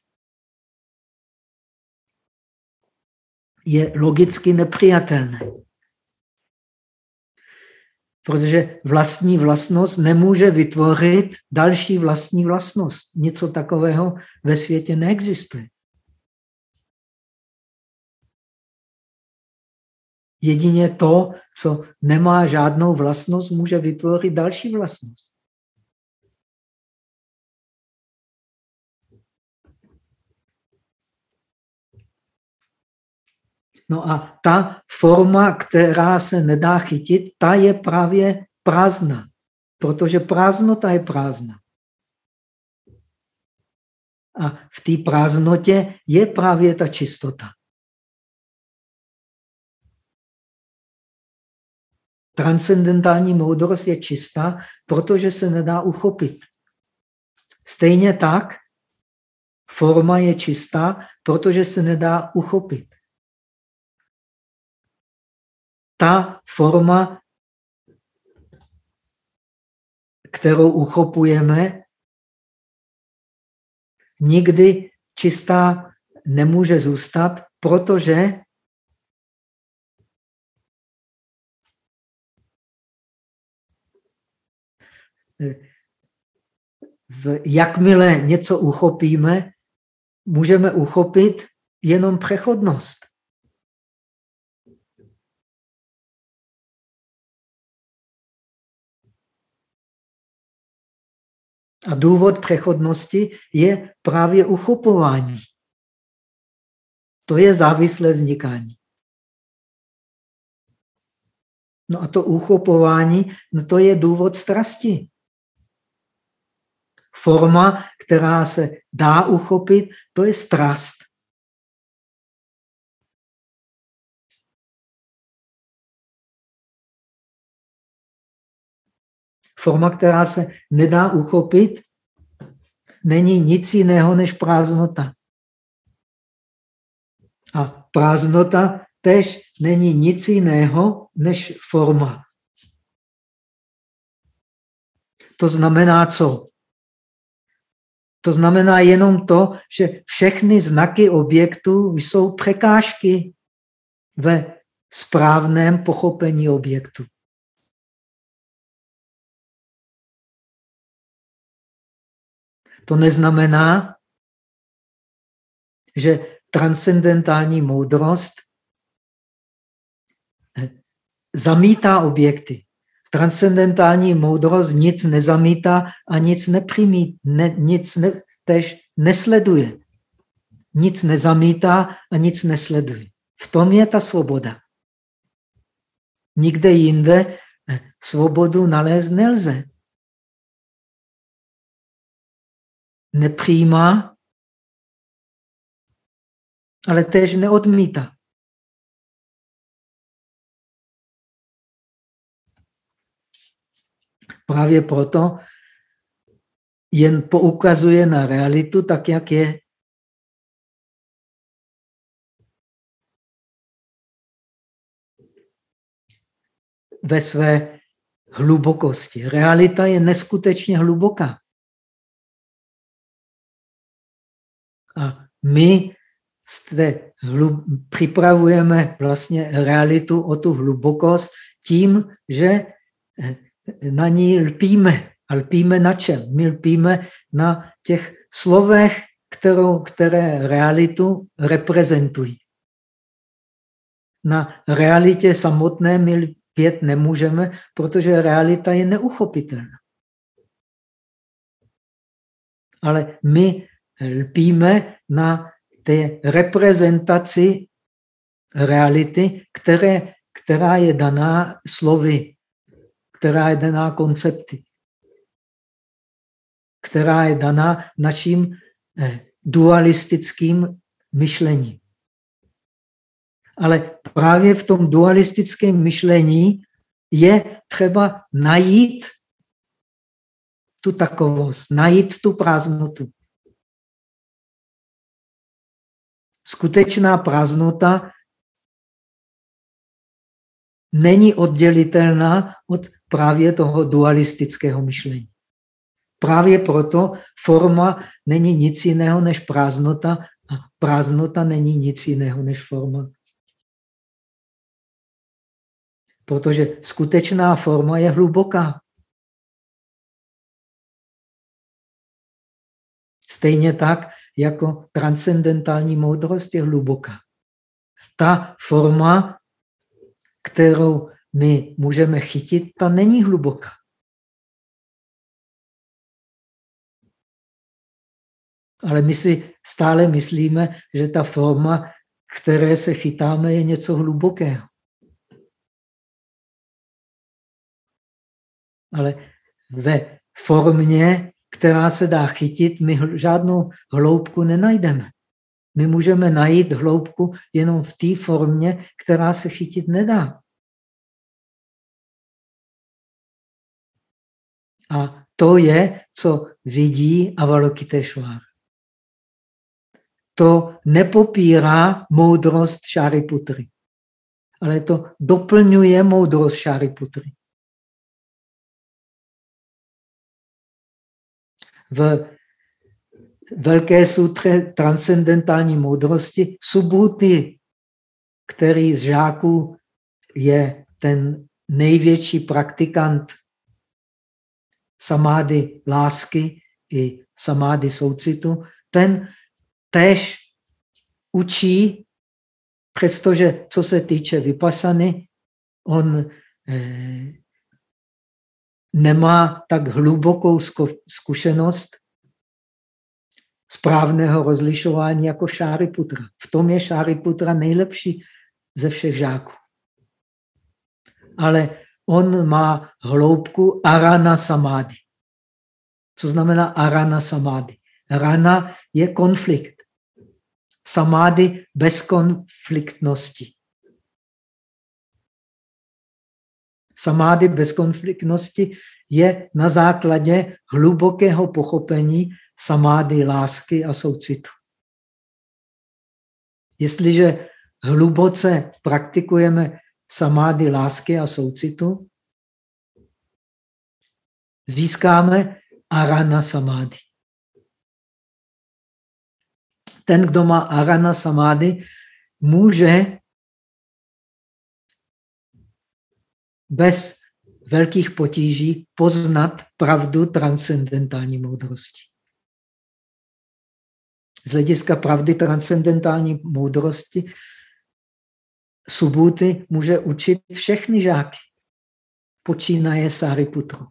Je logicky nepřijatelné. Protože vlastní vlastnost nemůže vytvořit další vlastní vlastnost. Něco takového ve světě neexistuje. Jedině to, co nemá žádnou vlastnost, může vytvořit další vlastnost. No a ta forma, která se nedá chytit, ta je právě prázdná, protože prázdnota je prázdná. A v té prázdnotě je právě ta čistota. Transcendentální moudrost je čistá, protože se nedá uchopit. Stejně tak forma je čistá, protože se nedá uchopit. Ta forma, kterou uchopujeme, nikdy čistá nemůže zůstat, protože v, jakmile něco uchopíme, můžeme uchopit jenom přechodnost. A důvod přechodnosti je právě uchopování. To je závislé vznikání. No a to uchopování, no to je důvod strasti. Forma, která se dá uchopit, to je strast. Forma, která se nedá uchopit, není nic jiného než prázdnota. A prázdnota tež není nic jiného než forma. To znamená co? To znamená jenom to, že všechny znaky objektu jsou překážky ve správném pochopení objektu. To neznamená, že transcendentální moudrost zamítá objekty. Transcendentální moudrost nic nezamítá a nic nepřimí, ne, nic ne, tež nesleduje. Nic nezamítá a nic nesleduje. V tom je ta svoboda. Nikde jinde svobodu nalézt nelze. Nepřijímá, ale též neodmítá. Právě proto jen poukazuje na realitu tak, jak je. Ve své hlubokosti. Realita je neskutečně hluboká. A my jste hlub, připravujeme vlastně realitu o tu hlubokost tím, že na ní lpíme. A lpíme na čem? My lpíme na těch slovech, kterou, které realitu reprezentují. Na realitě samotné my lpět nemůžeme, protože realita je neuchopitelná. Ale my lpíme na té reprezentaci reality, které, která je daná slovy která je daná koncepty, která je daná naším eh, dualistickým myšlením. Ale právě v tom dualistickém myšlení je třeba najít tu takovost, najít tu prázdnotu. Skutečná prázdnota není oddělitelná od právě toho dualistického myšlení. Právě proto forma není nic jiného než prázdnota a prázdnota není nic jiného než forma. Protože skutečná forma je hluboká. Stejně tak, jako transcendentální moudrost je hluboká. Ta forma, kterou my můžeme chytit, ta není hluboká. Ale my si stále myslíme, že ta forma které se chytáme, je něco hlubokého. Ale ve formě, která se dá chytit, my žádnou hloubku nenajdeme. My můžeme najít hloubku jenom v té formě, která se chytit nedá. A to je, co vidí Avalokiteshvara. To nepopírá moudrost Šariputry, ale to doplňuje moudrost Šariputry. V velké sutře transcendentální moudrosti Subhuti, který z žáků je ten největší praktikant samády lásky i samády soucitu, ten též učí, přestože co se týče vypasany, on eh, nemá tak hlubokou zkušenost správného rozlišování jako Šáriputra. V tom je Šáriputra nejlepší ze všech žáků. Ale on má hloubku arana samády. Co znamená arana samády? Rana je konflikt. Samády bez konfliktnosti. Samády bez konfliktnosti je na základě hlubokého pochopení samády lásky a soucitu. Jestliže hluboce praktikujeme samády lásky a soucitu, získáme arana samády. Ten, kdo má arana samády, může bez velkých potíží poznat pravdu transcendentální moudrosti. Z hlediska pravdy transcendentální moudrosti Subhuty může učit všechny žáky. Počínaje Sariputru.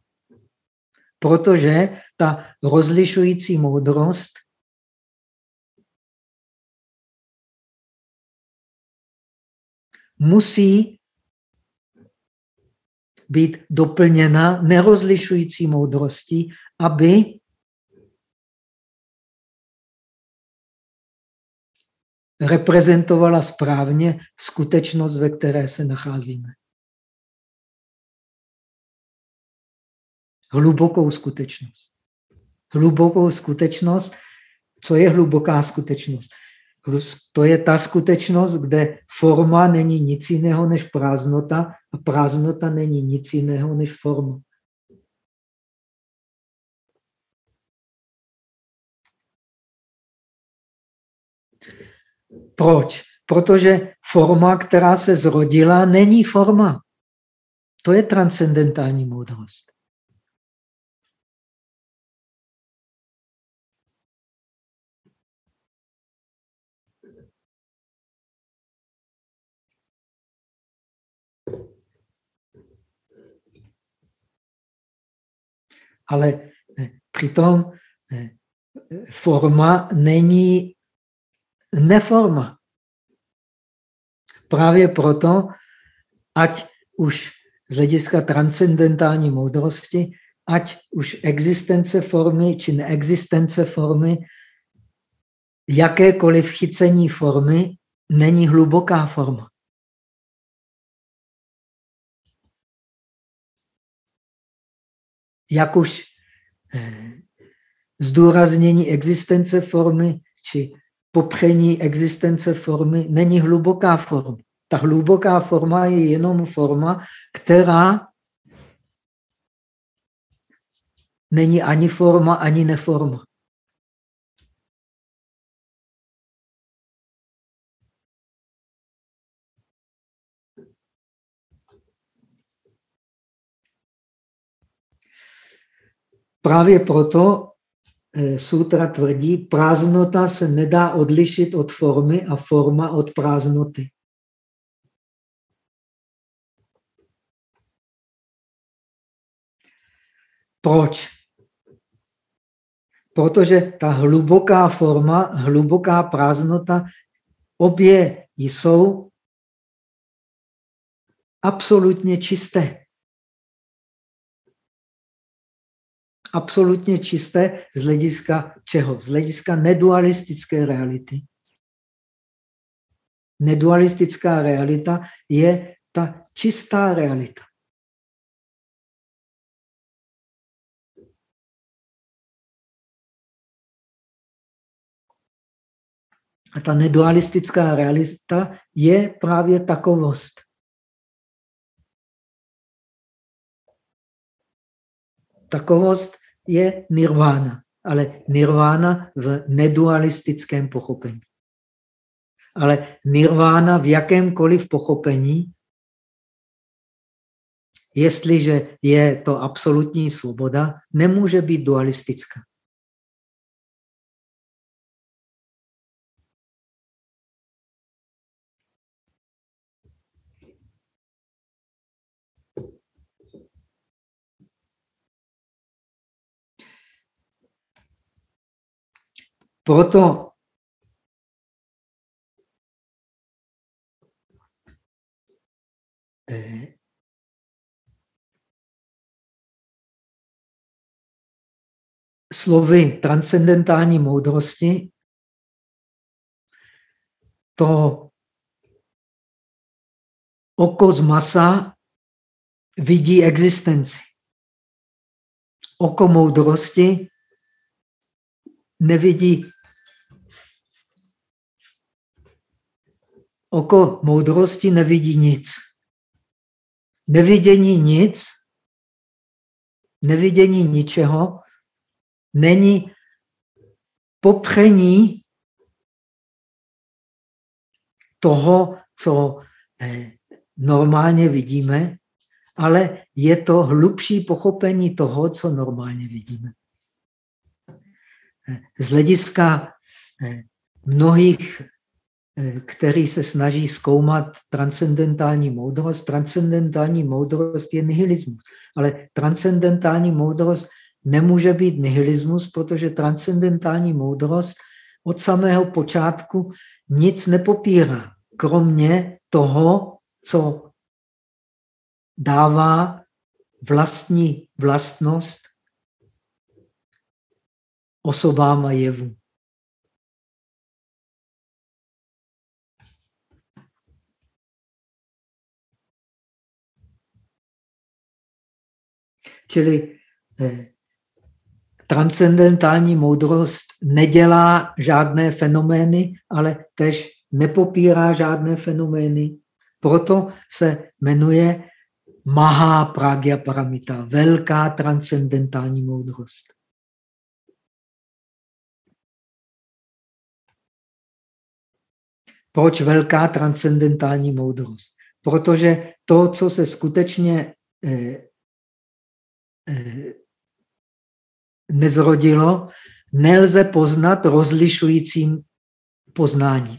Protože ta rozlišující moudrost musí být doplněna nerozlišující moudrostí, aby reprezentovala správně skutečnost, ve které se nacházíme. Hlubokou skutečnost. Hlubokou skutečnost. Co je hluboká skutečnost? To je ta skutečnost, kde forma není nic jiného než prázdnota a prázdnota není nic jiného než forma. Proč? Protože forma, která se zrodila, není forma. To je transcendentální moudrost. Ale eh, přitom eh, forma není neforma. Právě proto, ať už z hlediska transcendentální moudrosti, ať už existence formy či neexistence formy, jakékoliv chycení formy není hluboká forma. Jak už eh, zdůraznění existence formy či popření existence formy není hluboká forma. Ta hluboká forma je jenom forma, která není ani forma, ani neforma. Právě proto Eh, sutra tvrdí, prázdnota se nedá odlišit od formy a forma od prázdnoty. Proč? Protože ta hluboká forma, hluboká prázdnota, obě jsou absolutně čisté. Absolutně čisté z hlediska čeho? Z hlediska nedualistické reality. Nedualistická realita je ta čistá realita. A ta nedualistická realita je právě takovost. Takovost je nirvána, ale nirvána v nedualistickém pochopení. Ale nirvána v jakémkoliv pochopení, jestliže je to absolutní svoboda, nemůže být dualistická. Proto eh, slovy transcendentální moudrosti to oko z masa vidí existenci. Oko moudrosti nevidí Oko moudrosti nevidí nic. Nevidění nic, nevidění ničeho, není popření toho, co eh, normálně vidíme, ale je to hlubší pochopení toho, co normálně vidíme. Eh, z hlediska eh, mnohých který se snaží zkoumat transcendentální moudrost. Transcendentální moudrost je nihilismus. Ale transcendentální moudrost nemůže být nihilismus, protože transcendentální moudrost od samého počátku nic nepopírá, kromě toho, co dává vlastní vlastnost osobám a jevům. Čili eh, transcendentální moudrost nedělá žádné fenomény, ale tež nepopírá žádné fenomény. Proto se jmenuje Maha Pragya Paramita, velká transcendentální moudrost. Proč velká transcendentální moudrost? Protože to, co se skutečně Eh, nezrodilo, nelze poznat rozlišujícím poznání.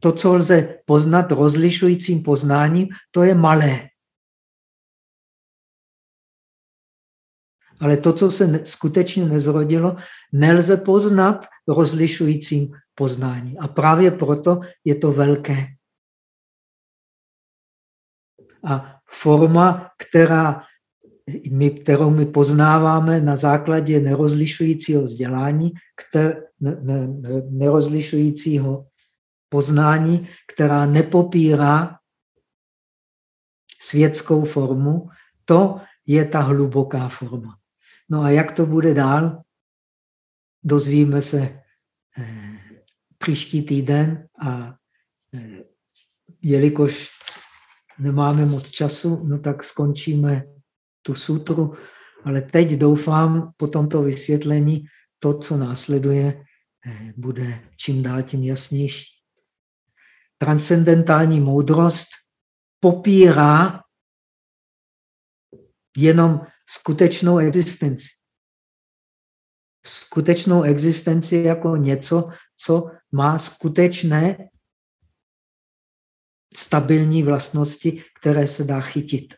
To, co lze poznat rozlišujícím poznáním, to je malé. Ale to, co se skutečně nezrodilo, nelze poznat rozlišujícím poznáním. A právě proto je to velké. A forma, která my, kterou my poznáváme na základě nerozlišujícího vzdělání, kter, ne, ne, nerozlišujícího poznání, která nepopírá světskou formu, to je ta hluboká forma. No a jak to bude dál, dozvíme se eh, příští týden a eh, jelikož nemáme moc času, no tak skončíme tu sutru. Ale teď doufám po tomto vysvětlení, to, co následuje, eh, bude čím dál tím jasnější. Transcendentální moudrost popírá jenom skutečnou existenci. Skutečnou existenci jako něco, co má skutečné stabilní vlastnosti, které se dá chytit.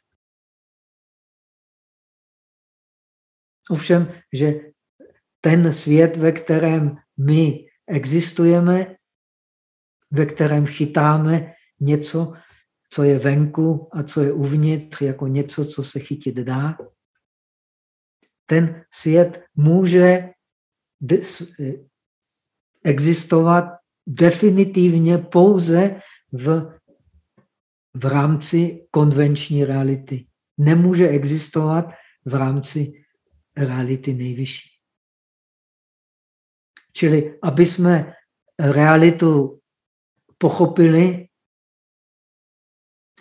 Ovšem, že ten svět, ve kterém my existujeme, ve kterém chytáme něco, co je venku a co je uvnitř, jako něco, co se chytit dá. Ten svět může existovat definitivně pouze v, v rámci konvenční reality. Nemůže existovat v rámci reality nejvyšší. Čili aby jsme realitu pochopili,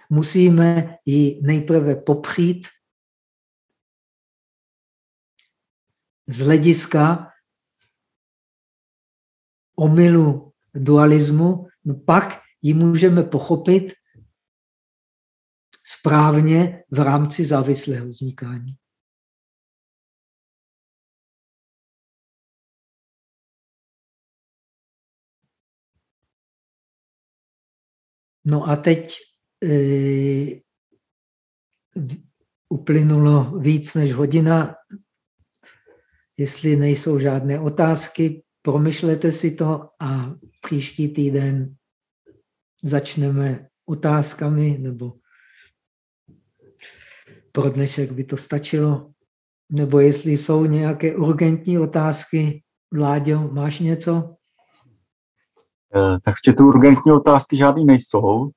musíme ji nejprve popřít z hlediska omylu dualismu, no pak ji můžeme pochopit správně v rámci závislého vznikání. No a teď e, uplynulo víc než hodina. Jestli nejsou žádné otázky, promyšlete si to a příští týden začneme otázkami, nebo pro dnešek by to stačilo. Nebo jestli jsou nějaké urgentní otázky, Vláďo, máš něco? Eh, tak v chatu urgentní otázky žádný nejsou.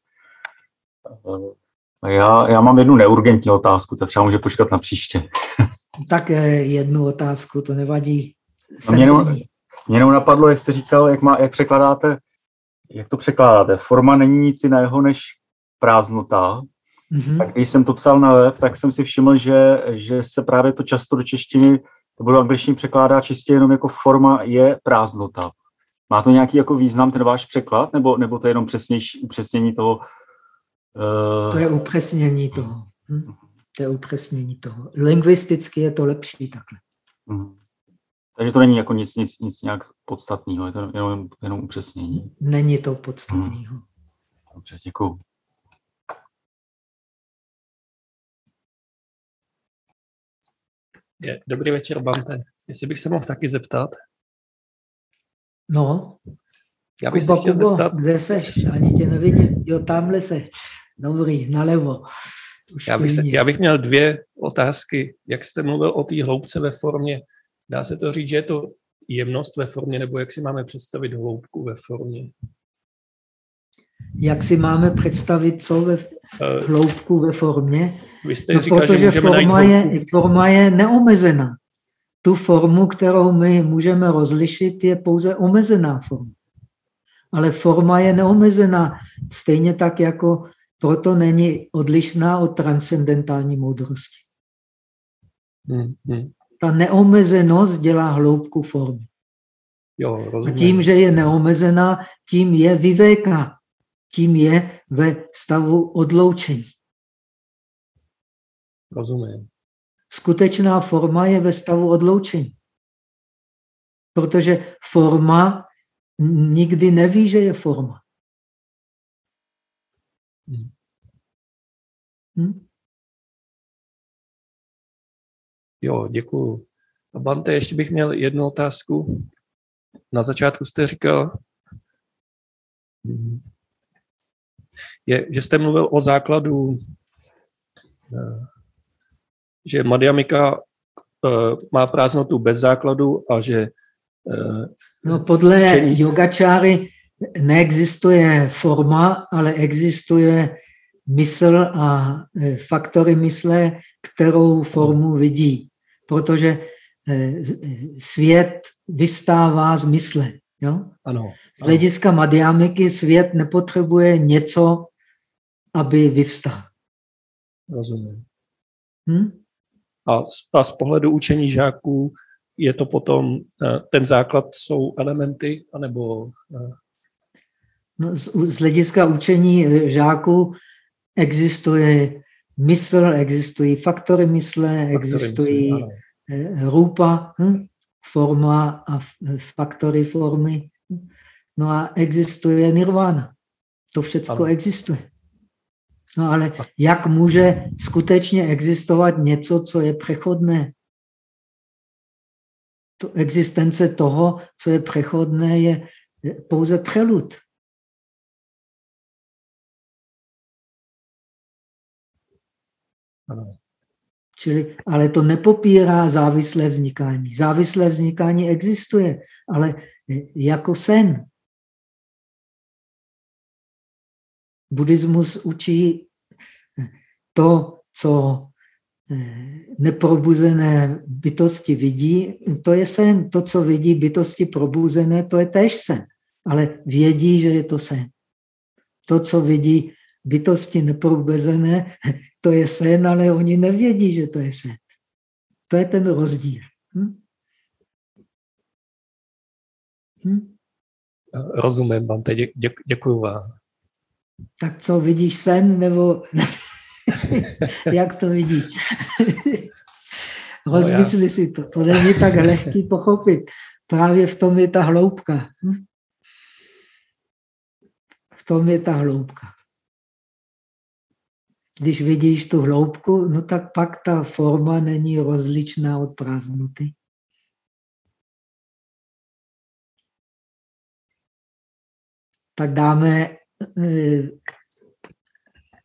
Eh, já, já mám jednu neurgentní otázku, to třeba může počkat na příště. Tak jednu otázku, to nevadí. No mě, jenom, mě jenom napadlo, jak jste říkal, jak, má, jak překládáte, jak to překládáte. Forma není nic jiného než prázdnota. Mm-hmm. Tak když jsem to psal na web, tak jsem si všiml, že, že se právě to často do češtiny to bylo angličtiny překládá čistě jenom jako forma je prázdnota. Má to nějaký jako význam ten váš překlad, nebo, nebo to je jenom přesnější, upřesnění toho? Uh... To je upřesnění toho. Hm? To je upřesnění toho. Lingvisticky je to lepší takhle. Uh-huh. Takže to není jako nic, nic, nic nějak podstatného, je to jenom, jenom upřesnění. Není to podstatného. Hmm. Dobře, děkuji. Dobrý večer, Bante. Jestli bych se mohl taky zeptat, No. Já bych Kuba, se chtěl Kubo, zeptat... kde seš? Ani tě nevidím. Jo, tamhle seš. Dobrý, nalevo. Už já bych, se, já bych měl dvě otázky. Jak jste mluvil o té hloubce ve formě, dá se to říct, že je to jemnost ve formě, nebo jak si máme představit hloubku ve formě? Jak si máme představit, co ve hloubku ve formě? Vy jste no, říkal, protože že můžeme forma najít je, forma je neomezená tu formu, kterou my můžeme rozlišit, je pouze omezená forma. Ale forma je neomezená, stejně tak jako proto není odlišná od transcendentální moudrosti. Hmm, hmm. Ta neomezenost dělá hloubku formy. Jo, A tím, že je neomezená, tím je vyvéka, tím je ve stavu odloučení. Rozumím skutečná forma je ve stavu odloučení. Protože forma nikdy neví, že je forma. Hm? Jo, děkuju. A Bante, ještě bych měl jednu otázku. Na začátku jste říkal, je, že jste mluvil o základu eh, že Madhyamika uh, má prázdnotu bez základu a že... Uh, no podle čení... yogačáry neexistuje forma, ale existuje mysl a eh, faktory mysle, kterou formu vidí. Protože svět vystává z mysle. Jo? Ano, Z hlediska Madhyamiky svět nepotřebuje něco, aby vyvstal. Rozumím. Hm? A z, a z pohledu učení žáků je to potom, eh, ten základ jsou elementy, anebo... Eh, no, z, z hlediska učení eh, žáků existuje mysl, existují faktory mysle, faktory existují mysle, rupa, hm? forma a faktory formy. No a existuje nirvana. To všechno existuje. No ale jak může skutečně existovat něco, co je přechodné? To existence toho, co je přechodné, je pouze prelud. Čili, ale to nepopírá závislé vznikání. Závislé vznikání existuje, ale jako sen. Buddhismus učí to, co eh, neprobuzené bytosti vidí, to je sen. To, co vidí bytosti probuzené, to je též sen. Ale vědí, že je to sen. To, co vidí bytosti neprobuzené, to je sen, ale oni nevědí, že to je sen. To je ten rozdíl. Hm? Hm? Rozumím vám, teď děk, děkuju vám. Tak co, vidíš sen, nebo jak to vidíš? Rozmysli no, si to, to není tak lehký pochopit. Právě v tom je ta hloubka. Hm? V tom je ta hloubka. Když vidíš tu hloubku, no tak pak ta forma není rozličná od prázdnoty. Tak dáme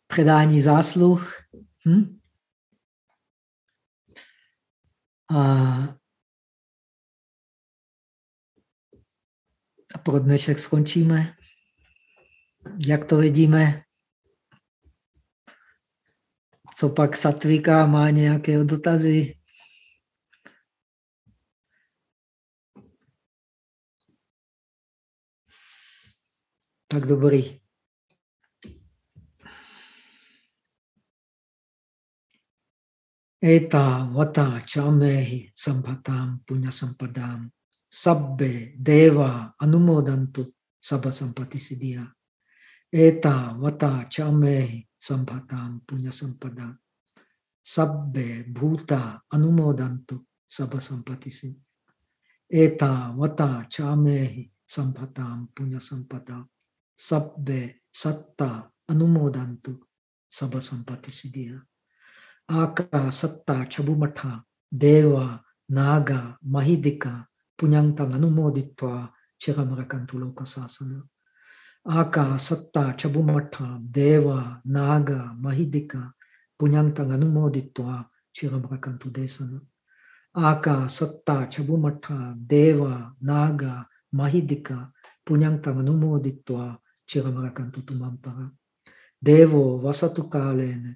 předání zásluh. Hm? A, a pro dnešek skončíme. Jak to vidíme? Co pak Satvika má nějaké dotazy? Tak dobrý. एतावता च मे हि सम्भतां पुण्यसम्पदां सब्बे देवा अनुमोदन्तु सर्वसम्पत्तिसिद्धिया एतावता च मे हि सम्भतां पुण्यसम्पदां सब्बे भूता अनुमोदन्तु सर्वसम्पत्तिसिद्धिया एतावता च मे हि सम्भतां पुण्यसम्पदां सब्बे सत्ता अनुमोदन्तु सर्वसम्पत्तिसिद्धिया आका, सत्ता छबुमठ देवा, नाग, महिदिका पुण्यंतं अनुमोदित्वा चिरमरकंतु रकन्तु आका, सत्ता, चबुमठ, देवा, नाग, महिदिका पुण्यंतं अनुमोदित्वा चिरमरकंतु देशन आका, सत्ता, चबुमठ, देवा, नाग, महिदिका पुण्यंतं अनुमोदित्वा चिरमरकंतु रकन्तु देवो, वसतु कालेन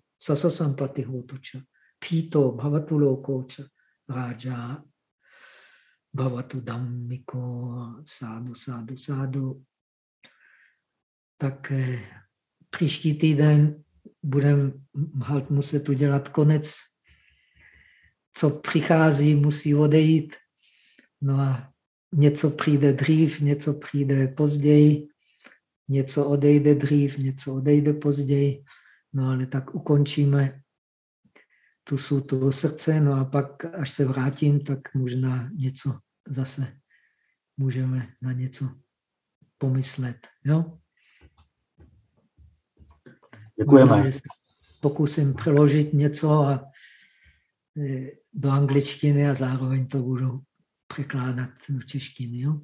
sampati hotucha pito bhavatu lokocha raja bhavatu dhammiko sádu, sádu, sádu tak eh, příští týden budeme muset udělat konec. Co přichází, musí odejít. No a něco přijde dřív, něco přijde později, něco odejde dřív, něco odejde později. No ale tak ukončíme tu sutu srdce, no a pak, až se vrátím, tak možná něco zase můžeme na něco pomyslet. Jo? Děkujeme. Pokusím přeložit něco a e, do angličtiny a zároveň to budu překládat do češtiny. Jo?